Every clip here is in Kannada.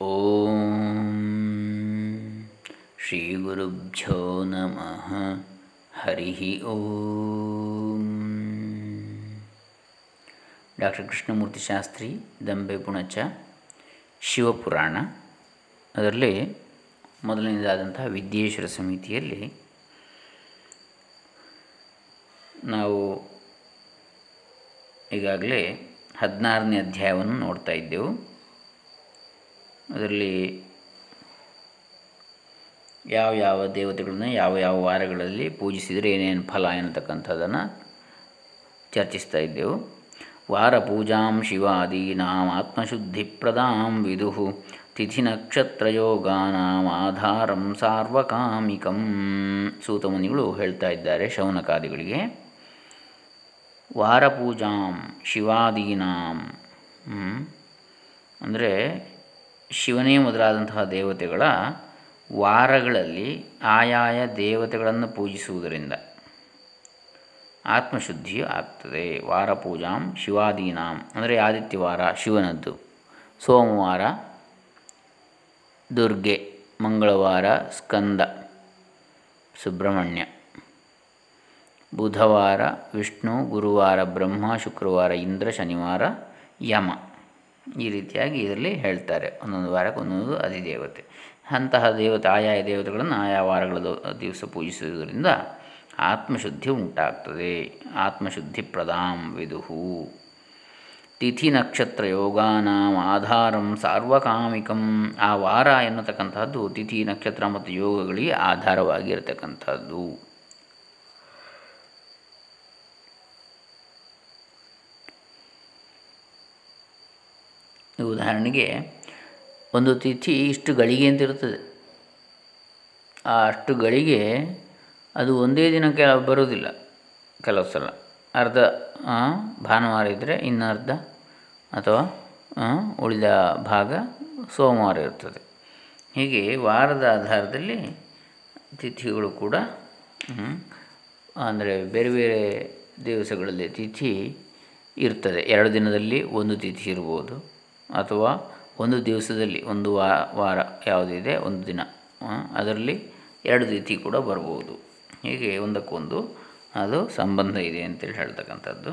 ಓಂ ಶ್ರೀ ಗುರುಭ್ಯೋ ನಮಃ ಹರಿ ಓಂ ಡಾಕ್ಟರ್ ಕೃಷ್ಣಮೂರ್ತಿ ಶಾಸ್ತ್ರಿ ದಂಬೆ ಪುಣಚ ಶಿವಪುರಾಣ ಅದರಲ್ಲಿ ಮೊದಲನೇದಾದಂತಹ ವಿದ್ಯೇಶ್ವರ ಸಮಿತಿಯಲ್ಲಿ ನಾವು ಈಗಾಗಲೇ ಹದಿನಾರನೇ ಅಧ್ಯಾಯವನ್ನು ನೋಡ್ತಾ ಇದ್ದೆವು. ಅದರಲ್ಲಿ ಯಾವ ಯಾವ ದೇವತೆಗಳನ್ನ ಯಾವ ಯಾವ ವಾರಗಳಲ್ಲಿ ಪೂಜಿಸಿದರೆ ಏನೇನು ಫಲ ಎನ್ನತಕ್ಕಂಥದ್ದನ್ನು ಚರ್ಚಿಸ್ತಾ ಇದ್ದೆವು. ವಾರ ಪೂಜಾಂ ಶಿವಾದೀನಾಂ ಆತ್ಮಶುದ್ಧಿಪ್ರದಾಂ ವಿದುಹು ತಿಥಿ ನಕ್ಷತ್ರಯೋಗಾನಾಂ ಆಧಾರಂ ಸಾರ್ವಕಾಮಿಕಂ ಸೂತಮುನಿಗಳು ಹೇಳ್ತಾ ಇದ್ದಾರೆ ಶೌನಕಾದಿಗಳಿಗೆ. ವಾರಪೂಜಾಂ ಶಿವಾದೀನಾಂ ಅಂದರೆ ಶಿವನೇ ಮೊದಲಾದಂತಹ ದೇವತೆಗಳ ವಾರಗಳಲ್ಲಿ ಆಯಾಯ ದೇವತೆಗಳನ್ನು ಪೂಜಿಸುವುದರಿಂದ ಆತ್ಮಶುದ್ಧಿ ಆಗ್ತದೆ. ವಾರ ಪೂಜಾಂ ಶಿವಾದೀನಾಂ ಅಂದರೆ ಆದಿತ್ಯವಾರ ಶಿವನದ್ದು. ಸೋಮವಾರ ದುರ್ಗೆ, ಮಂಗಳವಾರ ಸ್ಕಂದ, ಸುಬ್ರಹ್ಮಣ್ಯ. ಬುಧವಾರ ವಿಷ್ಣು, ಗುರುವಾರ ಬ್ರಹ್ಮ, ಶುಕ್ರವಾರ ಇಂದ್ರ, ಶನಿವಾರ ಯಮ. ಈ ರೀತಿಯಾಗಿ ಇದರಲ್ಲಿ ಹೇಳ್ತಾರೆ. ಒಂದೊಂದು ವಾರಕ್ಕೆ ಒಂದೊಂದು ಅಧಿದೇವತೆ. ಅಂತಹ ದೇವತೆ ಆಯಾಯ ದೇವತೆಗಳನ್ನು ಆಯಾ ವಾರಗಳ ದಿವಸ ಪೂಜಿಸುವುದರಿಂದ ಆತ್ಮಶುದ್ಧಿ ಉಂಟಾಗ್ತದೆ. ಆತ್ಮಶುದ್ಧಿ ಪ್ರದಾಂ ವಿದುಹು. ತಿಥಿ ನಕ್ಷತ್ರ ಯೋಗಾನಾಂ ಆಧಾರಂ ಸಾರ್ವಕಾಮಿಕಂ. ಆ ವಾರ ಎನ್ನತಕ್ಕಂತಹದ್ದು ತಿಥಿ ನಕ್ಷತ್ರ ಮತ್ತು ಯೋಗಗಳಿಗೆ ಆಧಾರವಾಗಿರತಕ್ಕಂಥದ್ದು ಉದಾಹರಣೆಗೆ ಒಂದು ತಿಥಿ ಇಷ್ಟು ಗಳಿಗೆ ಅಂತ ಇರ್ತದೆ ಆ ಅಷ್ಟು ಗಳಿಗೆ ಅದು ಒಂದೇ ದಿನಕ್ಕೆ ಬರೋದಿಲ್ಲ ಕೆಲವು ಸಲ. ಅರ್ಧ ಭಾನುವಾರ ಇದ್ದರೆ ಇನ್ನು ಅರ್ಧ ಅಥವಾ ಉಳಿದ ಭಾಗ ಸೋಮವಾರ ಇರ್ತದೆ ಹೀಗೆ ವಾರದ ಆಧಾರದಲ್ಲಿ ತಿಥಿಗಳು ಕೂಡ ಅಂದರೆ ಬೇರೆ ಬೇರೆ ದಿವಸಗಳಲ್ಲಿ ತಿಥಿ ಇರ್ತದೆ. ಎರಡು ದಿನದಲ್ಲಿ ಒಂದು ತಿಥಿ ಇರ್ಬೋದು. ಅಥವಾ ಒಂದು ದಿವಸದಲ್ಲಿ, ಒಂದು ವಾರ ಯಾವುದಿದೆ, ಒಂದು ದಿನ. ಅದರಲ್ಲಿ ಎರಡು ರೀತಿ ಕೂಡ ಬರ್ಬೋದು. ಹೀಗೆ ಒಂದಕ್ಕೊಂದು ಅದು ಸಂಬಂಧ ಇದೆ ಅಂತೇಳಿ ಹೇಳ್ತಕ್ಕಂಥದ್ದು.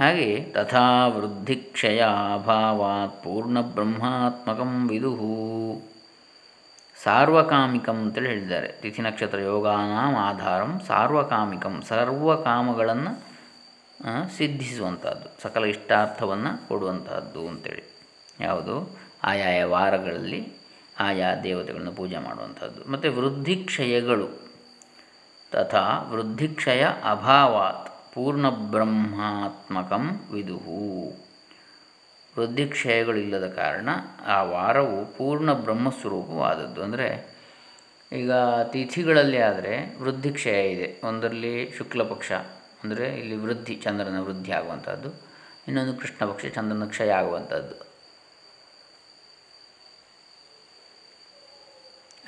ಹಾಗೆ ತಥಾ ವೃದ್ಧಿ ಕ್ಷಯ ಅಭಾವಾತ್ ಪೂರ್ಣ ಬ್ರಹ್ಮಾತ್ಮಕಂ ವಿದುಹು. ಸಾರ್ವಕಾಮಿಕಂ ಅಂತೇಳಿ ಹೇಳಿದ್ದಾರೆ. ತಿಥಿ ನಕ್ಷತ್ರ ಯೋಗಾನಾಂ ಆಧಾರಂ ಸಾರ್ವಕಾಮಿಕಂ, ಸರ್ವಕಾಮಗಳನ್ನು ಸಿದ್ಧಿಸುವಂಥದ್ದು, ಸಕಲ ಇಷ್ಟಾರ್ಥವನ್ನು ಕೊಡುವಂತಹದ್ದು ಅಂತೇಳಿ. ಯಾವುದು? ಆಯಾಯ ವಾರಗಳಲ್ಲಿ ಆಯಾ ದೇವತೆಗಳನ್ನು ಪೂಜೆ ಮಾಡುವಂಥದ್ದು. ಮತ್ತು ವೃದ್ಧಿಕ್ಷಯಗಳು, ತಥಾ ವೃದ್ಧಿಕ್ಷಯ ಅಭಾವಾತ್, ಪೂರ್ಣ ಬ್ರಹ್ಮಾತ್ಮಕಂ ವಿದುಹು. ವೃದ್ಧಿಕ್ಷಯಗಳಿಲ್ಲದ ಕಾರಣ ಆ ವಾರವು ಪೂರ್ಣ ಬ್ರಹ್ಮಸ್ವರೂಪವಾದದ್ದು. ಅಂದರೆ ಈಗ ತಿಥಿಗಳಲ್ಲಿ ಆದರೆ ವೃದ್ಧಿಕ್ಷಯ ಇದೆ. ಒಂದರಲ್ಲಿ ಶುಕ್ಲ ಪಕ್ಷ ಅಂದರೆ ಇಲ್ಲಿ ವೃದ್ಧಿ, ಚಂದ್ರನ ವೃದ್ಧಿ ಆಗುವಂಥದ್ದು ಇನ್ನೊಂದು ಕೃಷ್ಣ ಪಕ್ಷ, ಚಂದ್ರನ ಕ್ಷಯ ಆಗುವಂಥದ್ದು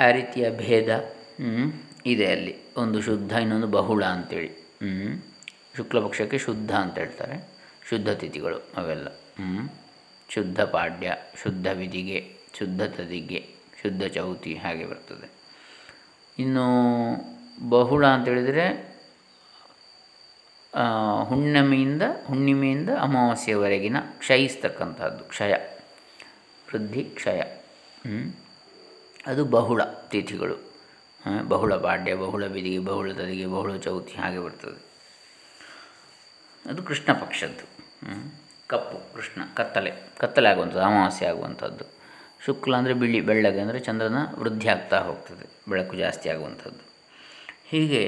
ಆ ರೀತಿಯ ಭೇದ ಇದೆ ಅಲ್ಲಿ. ಒಂದು ಶುದ್ಧ, ಇನ್ನೊಂದು ಬಹುಳ ಅಂಥೇಳಿ ಶುಕ್ಲ ಪಕ್ಷಕ್ಕೆ ಶುದ್ಧ ಅಂತ ಹೇಳ್ತಾರೆ. ಶುದ್ಧ ತಿಥಿಗಳು ಅವೆಲ್ಲ. ಶುದ್ಧ ಪಾಡ್ಯ, ಶುದ್ಧ ವಿಧಿಗೆ, ಶುದ್ಧ ತದಿಗೆ, ಶುದ್ಧ ಚೌತಿ, ಹಾಗೆ ಬರ್ತದೆ. ಇನ್ನು ಬಹುಳ ಅಂತೇಳಿದರೆ ಹುಣ್ಣಿಮೆಯಿಂದ ಹುಣ್ಣಿಮೆಯಿಂದ ಅಮಾವಾಸ್ಯವರೆಗಿನ ಕ್ಷಯಿಸ್ತಕ್ಕಂಥದ್ದು, ಕ್ಷಯ, ವೃದ್ಧಿ ಕ್ಷಯ. ಅದು ಬಹುಳ ತಿಥಿಗಳು. ಬಹುಳ ಪಾಡ್ಯ, ಬಹುಳ ಬಿದಿಗೆ ಬಹುಳ ತದಿಗೆ, ಬಹುಳ ಚೌತಿ ಹಾಗೆ ಬರ್ತದೆ. ಅದು ಕೃಷ್ಣ ಪಕ್ಷದ್ದು. ಕಪ್ಪು, ಕೃಷ್ಣ, ಕತ್ತಲೆ ಕತ್ತಲೆ ಆಗುವಂಥದ್ದು, ಅಮಾವಾಸ್ಯೆ ಆಗುವಂಥದ್ದು. ಶುಕ್ಲ ಅಂದರೆ ಬಿಳಿ, ಬೆಳ್ಳಗೆ ಅಂದರೆ ಚಂದ್ರನ ವೃದ್ಧಿ ಆಗ್ತಾ ಹೋಗ್ತದೆ, ಬೆಳಕು ಜಾಸ್ತಿ ಆಗುವಂಥದ್ದು. ಹೀಗೆ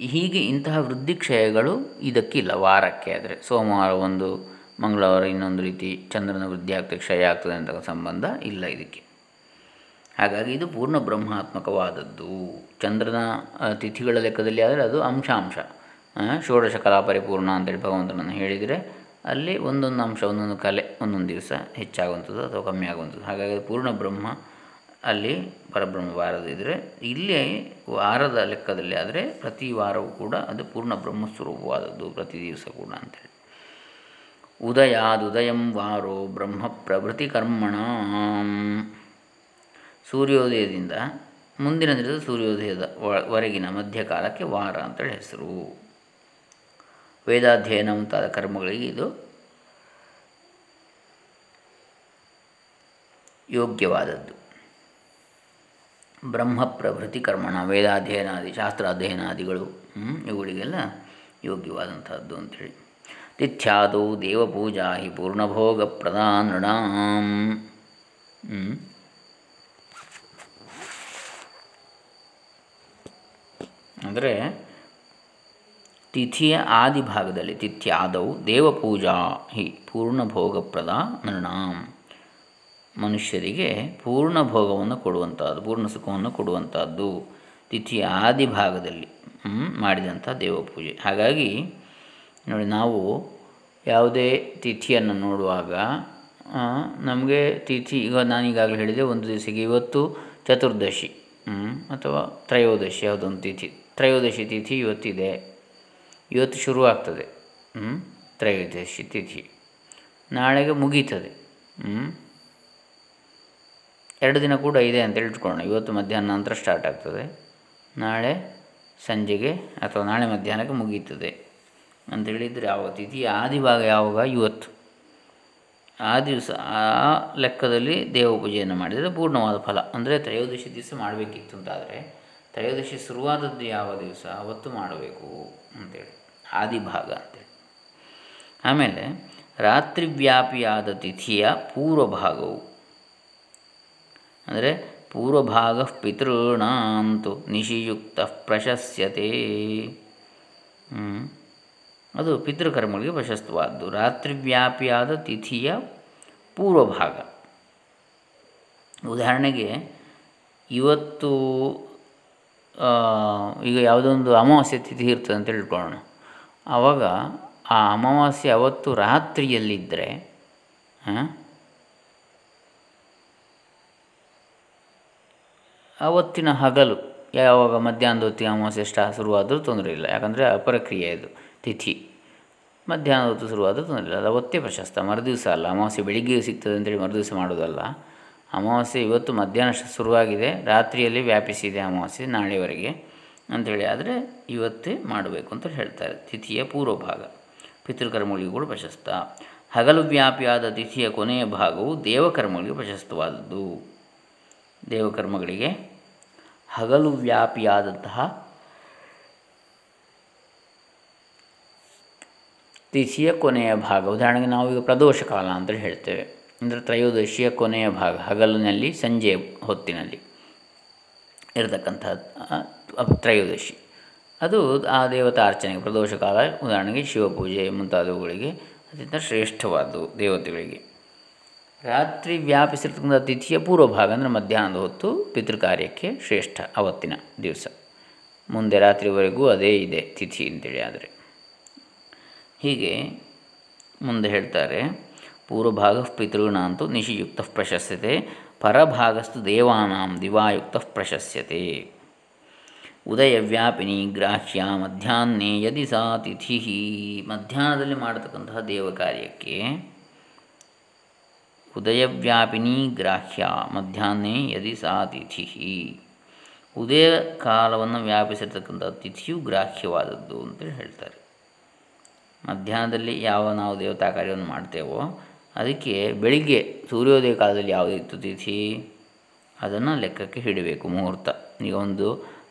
ಹೀಗೆ ಇಂತಹ ವೃದ್ಧಿ ಕ್ಷಯಗಳು ಇದಕ್ಕಿಲ್ಲ, ವಾರಕ್ಕೆ ಆದರೆ. ಸೋಮವಾರ ಒಂದು, ಮಂಗಳವಾರ ಇನ್ನೊಂದು ರೀತಿ ಚಂದ್ರನ ವೃದ್ಧಿ ಆಗ್ತದೆ, ಕ್ಷಯ ಆಗ್ತದೆ ಅಂತ ಸಂಬಂಧ ಇಲ್ಲ ಇದಕ್ಕೆ. ಹಾಗಾಗಿ ಇದು ಪೂರ್ಣ ಬ್ರಹ್ಮಾತ್ಮಕವಾದದ್ದು. ಚಂದ್ರನ ತಿಥಿಗಳ ಲೆಕ್ಕದಲ್ಲಿ ಆದರೆ ಅದು ಅಂಶಾಂಶ. ಷೋಡಶ ಕಲಾ ಪರಿಪೂರ್ಣ ಅಂತೇಳಿ ಭಗವಂತನನ್ನು ಹೇಳಿದರೆ ಅಲ್ಲಿ ಒಂದೊಂದು ಅಂಶ, ಒಂದೊಂದು ಕಲೆ, ಒಂದೊಂದು ದಿವಸ ಹೆಚ್ಚಾಗುವಂಥದ್ದು ಅಥವಾ ಕಮ್ಮಿ ಆಗುವಂಥದ್ದು ಹಾಗಾಗಿ ಪೂರ್ಣ ಬ್ರಹ್ಮ ಅಲ್ಲಿ ಪರಬ್ರಹ್ಮ ವಾರದಿದ್ದರೆ ಇಲ್ಲಿ ವಾರದ ಲೆಕ್ಕದಲ್ಲಿ ಆದರೆ ಪ್ರತಿ ವಾರವೂ ಕೂಡ ಅದು ಪೂರ್ಣ ಬ್ರಹ್ಮಸ್ವರೂಪವಾದದ್ದು ಪ್ರತಿ ದಿವಸ ಕೂಡ ಅಂತೇಳಿ. ಉದಯಾದುದಯಂ ವಾರೋ ಬ್ರಹ್ಮ ಪ್ರಭೃತಿ ಕರ್ಮಣ. ಸೂರ್ಯೋದಯದಿಂದ ಮುಂದಿನ ದಿನದ ಸೂರ್ಯೋದಯದ ವರೆಗಿನ ಮಧ್ಯಕಾಲಕ್ಕೆ ವಾರ ಅಂತೇಳಿ ಹೆಸರು. ವೇದಾಧ್ಯಯನ ಮುಂತಾದ ಕರ್ಮಗಳಿಗೆ ಇದು ಯೋಗ್ಯವಾದದ್ದು. ಬ್ರಹ್ಮ ಪ್ರಭೃತಿ ಕರ್ಮಣ ವೇದಾಧ್ಯಯನಾದಿ, ಶಾಸ್ತ್ರಾಧ್ಯಯನಾದಿಗಳು ಇವುಗಳಿಗೆಲ್ಲ ಯೋಗ್ಯವಾದಂಥದ್ದು ಅಂಥೇಳಿ ತಿಥ್ಯಾದೌ ದೇವಪೂಜಾ ಹಿ ಪೂರ್ಣಭೋಗ ಪ್ರಧಾನೃಣಾಂ ಅಂದರೆ ತಿಥಿಯ ಆದಿಭಾಗದಲ್ಲಿ ತಿಥ್ಯಾದವು ದೇವಪೂಜಾ ಹಿ ಪೂರ್ಣಭೋಗಪ್ರದ ನೃಣಾಂ ಮನುಷ್ಯರಿಗೆ ಪೂರ್ಣ ಭೋಗವನ್ನು ಕೊಡುವಂಥದ್ದು ಪೂರ್ಣ ಸುಖವನ್ನು ಕೊಡುವಂಥದ್ದು ತಿಥಿಯ ಆದಿ ಭಾಗದಲ್ಲಿ ಮಾಡಿದಂಥ ದೇವಪೂಜೆ. ಹಾಗಾಗಿ ನೋಡಿ, ನಾವು ಯಾವುದೇ ತಿಥಿಯನ್ನು ನೋಡುವಾಗ ನಮಗೆ ತಿಥಿ, ಈಗ ನಾನೀಗಾಗಲೇ ಹೇಳಿದೆ, ಒಂದು ದಿವಸಕ್ಕೆ ಇವತ್ತು ಚತುರ್ದಶಿ ಅಥವಾ ತ್ರಯೋದಶಿ, ಯಾವುದೊಂದು ತಿಥಿ. ತ್ರಯೋದಶಿ ತಿಥಿ ಇವತ್ತಿದೆ. ಇವತ್ತು ಶುರುವಾಗ್ತದೆ ತ್ರಯೋದಶಿ ತಿಥಿ. ನಾಳೆಗೆ ಮುಗೀತದೆ ಎರಡು ದಿನ ಕೂಡ ಇದೆ ಅಂತ ಇಟ್ಕೊಳ್ಳೋಣ ಇವತ್ತು ಮಧ್ಯಾಹ್ನ ನಂತರ ಸ್ಟಾರ್ಟ್ ಆಗ್ತದೆ. ನಾಳೆ ಸಂಜೆಗೆ ಅಥವಾ ನಾಳೆ ಮಧ್ಯಾಹ್ನಕ್ಕೆ ಮುಗೀತದೆ ಅಂತ ಹೇಳಿದರೆ ಯಾವ ತಿಥಿ? ಆದಿಭಾಗ ಯಾವಾಗ? ಇವತ್ತು. ಆ ದಿವಸ, ಆ ಲೆಕ್ಕದಲ್ಲಿ ದೇವ ಪೂಜೆಯನ್ನು ಮಾಡಿದರೆ ಪೂರ್ಣವಾದ ಫಲ. ಅಂದರೆ ತ್ರಯೋದಶಿ ದಿವಸ ಮಾಡಬೇಕಿತ್ತು ಅಂತಾದರೆ ತ್ರಯೋದಶಿ ಶುರುವಾದದ್ದು ಯಾವ ದಿವಸ? ಅವತ್ತು ಮಾಡಬೇಕು ಅಂತೇಳಿ. ಆದಿಭಾಗ ಅಂತೇಳಿ. ಆಮೇಲೆ ರಾತ್ರಿವ್ಯಾಪಿಯಾದ ತಿಥಿಯ ಪೂರ್ವಭಾಗವು. ಅಂದರೆ ಪೂರ್ವಭಾಗ ಪಿತೃಣಾಂತು ನಿಶಿಯುಕ್ತ ಪ್ರಶಸ್ಯತೆ. ಅದು ಪಿತೃಕರ್ಮಗಳಿಗೆ ಪ್ರಶಸ್ತವಾದ್ದು. ರಾತ್ರಿವ್ಯಾಪಿಯಾದ ತಿಥಿಯ ಪೂರ್ವಭಾಗ. ಉದಾಹರಣೆಗೆ ಇವತ್ತು ಈಗ ಯಾವುದೊಂದು ಅಮಾವಾಸ್ಯೆ ತಿಥಿ ಇರ್ತದೆ ಅಂತ ತಿಳ್ಕೊಳ್ಳೋಣ. ಆವಾಗ ಆ ಅಮಾವಾಸ್ಯೆ ಅವತ್ತು ರಾತ್ರಿಯಲ್ಲಿದ್ದರೆ ಆವತ್ತಿನ ಹಗಲು, ಯಾವಾಗ ಮಧ್ಯಾಹ್ನದ ಹೊತ್ತಿಗೆ ಅಮಾವಾಸ್ಯೆ ಸ್ಟಾ ಶುರುವಾದರೂ ತೊಂದರೆ ಇಲ್ಲ. ಯಾಕಂದರೆ ಅಪರಕ್ರಿಯೆ ಇದು, ತಿಥಿ. ಮಧ್ಯಾಹ್ನದ ಹೊತ್ತು ಶುರುವಾದರೂ ತೊಂದರೆ ಇಲ್ಲ. ಅವತ್ತೇ ಪ್ರಶಸ್ತ. ಮರುದಿವಸ ಅಲ್ಲ. ಅಮಾವಾಸ್ಯೆ ಬೆಳಿಗ್ಗೆ ಸಿಗ್ತದೆ ಅಂತೇಳಿ ಮರುದಿವಸ ಮಾಡೋದಲ್ಲ ಅಮಾವಾಸ್ಯೆ ಇವತ್ತು ಮಧ್ಯಾಹ್ನ ಶುರುವಾಗಿದೆ. ರಾತ್ರಿಯಲ್ಲಿ ವ್ಯಾಪಿಸಿದೆ ಅಮಾವಾಸ್ಯೆ, ನಾಳೆವರೆಗೆ ಅಂಥೇಳಿ ಆದರೆ ಇವತ್ತೇ ಮಾಡಬೇಕು ಅಂತ ಹೇಳ್ತಾರೆ ತಿಥಿಯ ಪೂರ್ವಭಾಗ. ಪಿತೃಕರ್ಮಗಳಿಗೂ ಕೂಡ ಪ್ರಶಸ್ತ. ಹಗಲು ವ್ಯಾಪಿಯಾದ ತಿಥಿಯ ಕೊನೆಯ ಭಾಗವು ದೇವಕರ್ಮಗಳಿಗೆ ಪ್ರಶಸ್ತವಾದದ್ದು. ದೇವಕರ್ಮಗಳಿಗೆ ಹಗಲು ವ್ಯಾಪಿಯಾದಂತಹ ತಿಥಿಯ ಕೊನೆಯ ಭಾಗ. ಉದಾಹರಣೆಗೆ ನಾವು ಈಗ ಪ್ರದೋಷ ಕಾಲ ಅಂತ ಹೇಳ್ತೇವೆ. ಅಂದರೆ ತ್ರಯೋದಶಿಯ ಕೊನೆಯ ಭಾಗ, ಹಗಲಿನಲ್ಲಿ ಸಂಜೆ ಹೊತ್ತಿನಲ್ಲಿ ಇರತಕ್ಕಂತಹ ತ್ರಯೋದಶಿ. ಅದು ಆ ದೇವತಾ ಅರ್ಚನೆಗೆ, ಪ್ರದೋಷ ಕಾಲ ಉದಾಹರಣೆಗೆ ಶಿವಪೂಜೆ ಮುಂತಾದವುಗಳಿಗೆ ಅತ್ಯಂತ ಶ್ರೇಷ್ಠವಾದವು ದೇವತೆಗಳಿಗೆ. ರಾತ್ರಿ ವ್ಯಾಪಿಸಿರ್ತಕ್ಕಂಥ ತಿಥಿಯ ಪೂರ್ವ ಭಾಗ ಅಂದರೆ ಮಧ್ಯಾಹ್ನದ ಹೊತ್ತು ಪಿತೃಕಾರ್ಯಕ್ಕೆ ಶ್ರೇಷ್ಠ ಅವತ್ತಿನ ದಿವಸ. ಮುಂದೆ ರಾತ್ರಿವರೆಗೂ ಅದೇ ಇದೆ ತಿಥಿ ಅಂತೇಳಿ ಆದರೆ. ಹೀಗೆ ಮುಂದೆ ಹೇಳ್ತಾರೆ, ಪೂರ್ವಭಾಗ ಪಿತೃಣಾಂತು ನಿಶಿಯುಕ್ತ ಪ್ರಶಸ್ಯತೆ, ಪರಭಾಗಸ್ತು ದೇವಾನಾಂ ದಿವಾಯುಕ್ತ ಉದಯ ಉದಯವ್ಯಾಪಿನಿ ಗ್ರಾಹ್ಯ ಮಧ್ಯಾಹ್ನೇ ಯದಿ ಸಾ ತಿಥಿ ಮಧ್ಯಾಹ್ನದಲ್ಲಿ ಮಾಡತಕ್ಕಂತಹ ದೇವ ಕಾರ್ಯಕ್ಕೆ ಉದಯವ್ಯಾಪಿನಿ ಗ್ರಾಹ್ಯ ಮಧ್ಯಾಹ್ನೇ ಯದಿ ಸಾ ತಿಥಿ ಉದಯ ಕಾಲವನ್ನು ವ್ಯಾಪಿಸಿರ್ತಕ್ಕಂಥ ತಿಥಿಯು ಗ್ರಾಹ್ಯವಾದದ್ದು ಅಂತೇಳಿ ಹೇಳ್ತಾರೆ. ಮಧ್ಯಾಹ್ನದಲ್ಲಿ ಯಾವ ನಾವು ದೇವತಾ ಕಾರ್ಯವನ್ನು ಮಾಡ್ತೇವೋ, ಅದಕ್ಕೆ ಬೆಳಿಗ್ಗೆ ಸೂರ್ಯೋದಯ ಕಾಲದಲ್ಲಿ ಯಾವುದಿತ್ತು ತಿಥಿ, ಅದನ್ನು ಲೆಕ್ಕಕ್ಕೆ ಹಿಡಬೇಕು ಮುಹೂರ್ತ. ಈಗ ಒಂದು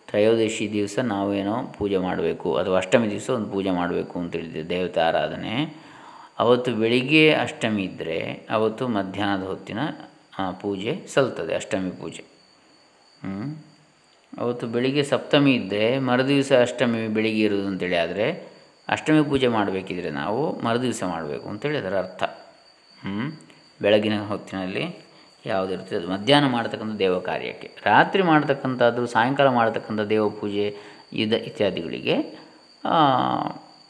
ತ್ರಯೋದಶಿ ದಿವಸ ನಾವೇನೋ ಪೂಜೆ ಮಾಡಬೇಕು, ಅಥವಾ ಅಷ್ಟಮಿ ದಿವಸ ಒಂದು ಪೂಜೆ ಮಾಡಬೇಕು ಅಂತ ಹೇಳಿದ್ದೆ ದೇವತಾ ಆರಾಧನೆ. ಅವತ್ತು ಬೆಳಿಗ್ಗೆ ಅಷ್ಟಮಿ ಇದ್ದರೆ ಅವತ್ತು ಮಧ್ಯಾಹ್ನದ ಹೊತ್ತಿನ ಪೂಜೆ ಸಲ್ತದೆ, ಅಷ್ಟಮಿ ಪೂಜೆ. ಅವತ್ತು ಬೆಳಿಗ್ಗೆ ಸಪ್ತಮಿ ಇದ್ದರೆ ಮರುದಿವಸ ಅಷ್ಟಮಿ ಬೆಳಿಗ್ಗೆ ಇರೋದು ಅಂತೇಳಿ ಆದರೆ ಅಷ್ಟಮಿ ಪೂಜೆ ಮಾಡಬೇಕಿದ್ರೆ ನಾವು ಮರುದಿವಸ ಮಾಡಬೇಕು ಅಂತೇಳಿ ಅದರ ಅರ್ಥ. ಹ್ಞೂ ಬೆಳಗಿನ ಹೊತ್ತಿನಲ್ಲಿ ಯಾವುದಿರುತ್ತೆ ಅದು ಮಧ್ಯಾಹ್ನ ಮಾಡ್ತಕ್ಕಂಥ ದೇವ ಕಾರ್ಯಕ್ಕೆ. ರಾತ್ರಿ ಮಾಡ್ತಕ್ಕಂಥದ್ದು ಸಾಯಂಕಾಲ ಮಾಡ್ತಕ್ಕಂಥ ದೇವ ಪೂಜೆ, ಇದ ಇತ್ಯಾದಿಗಳಿಗೆ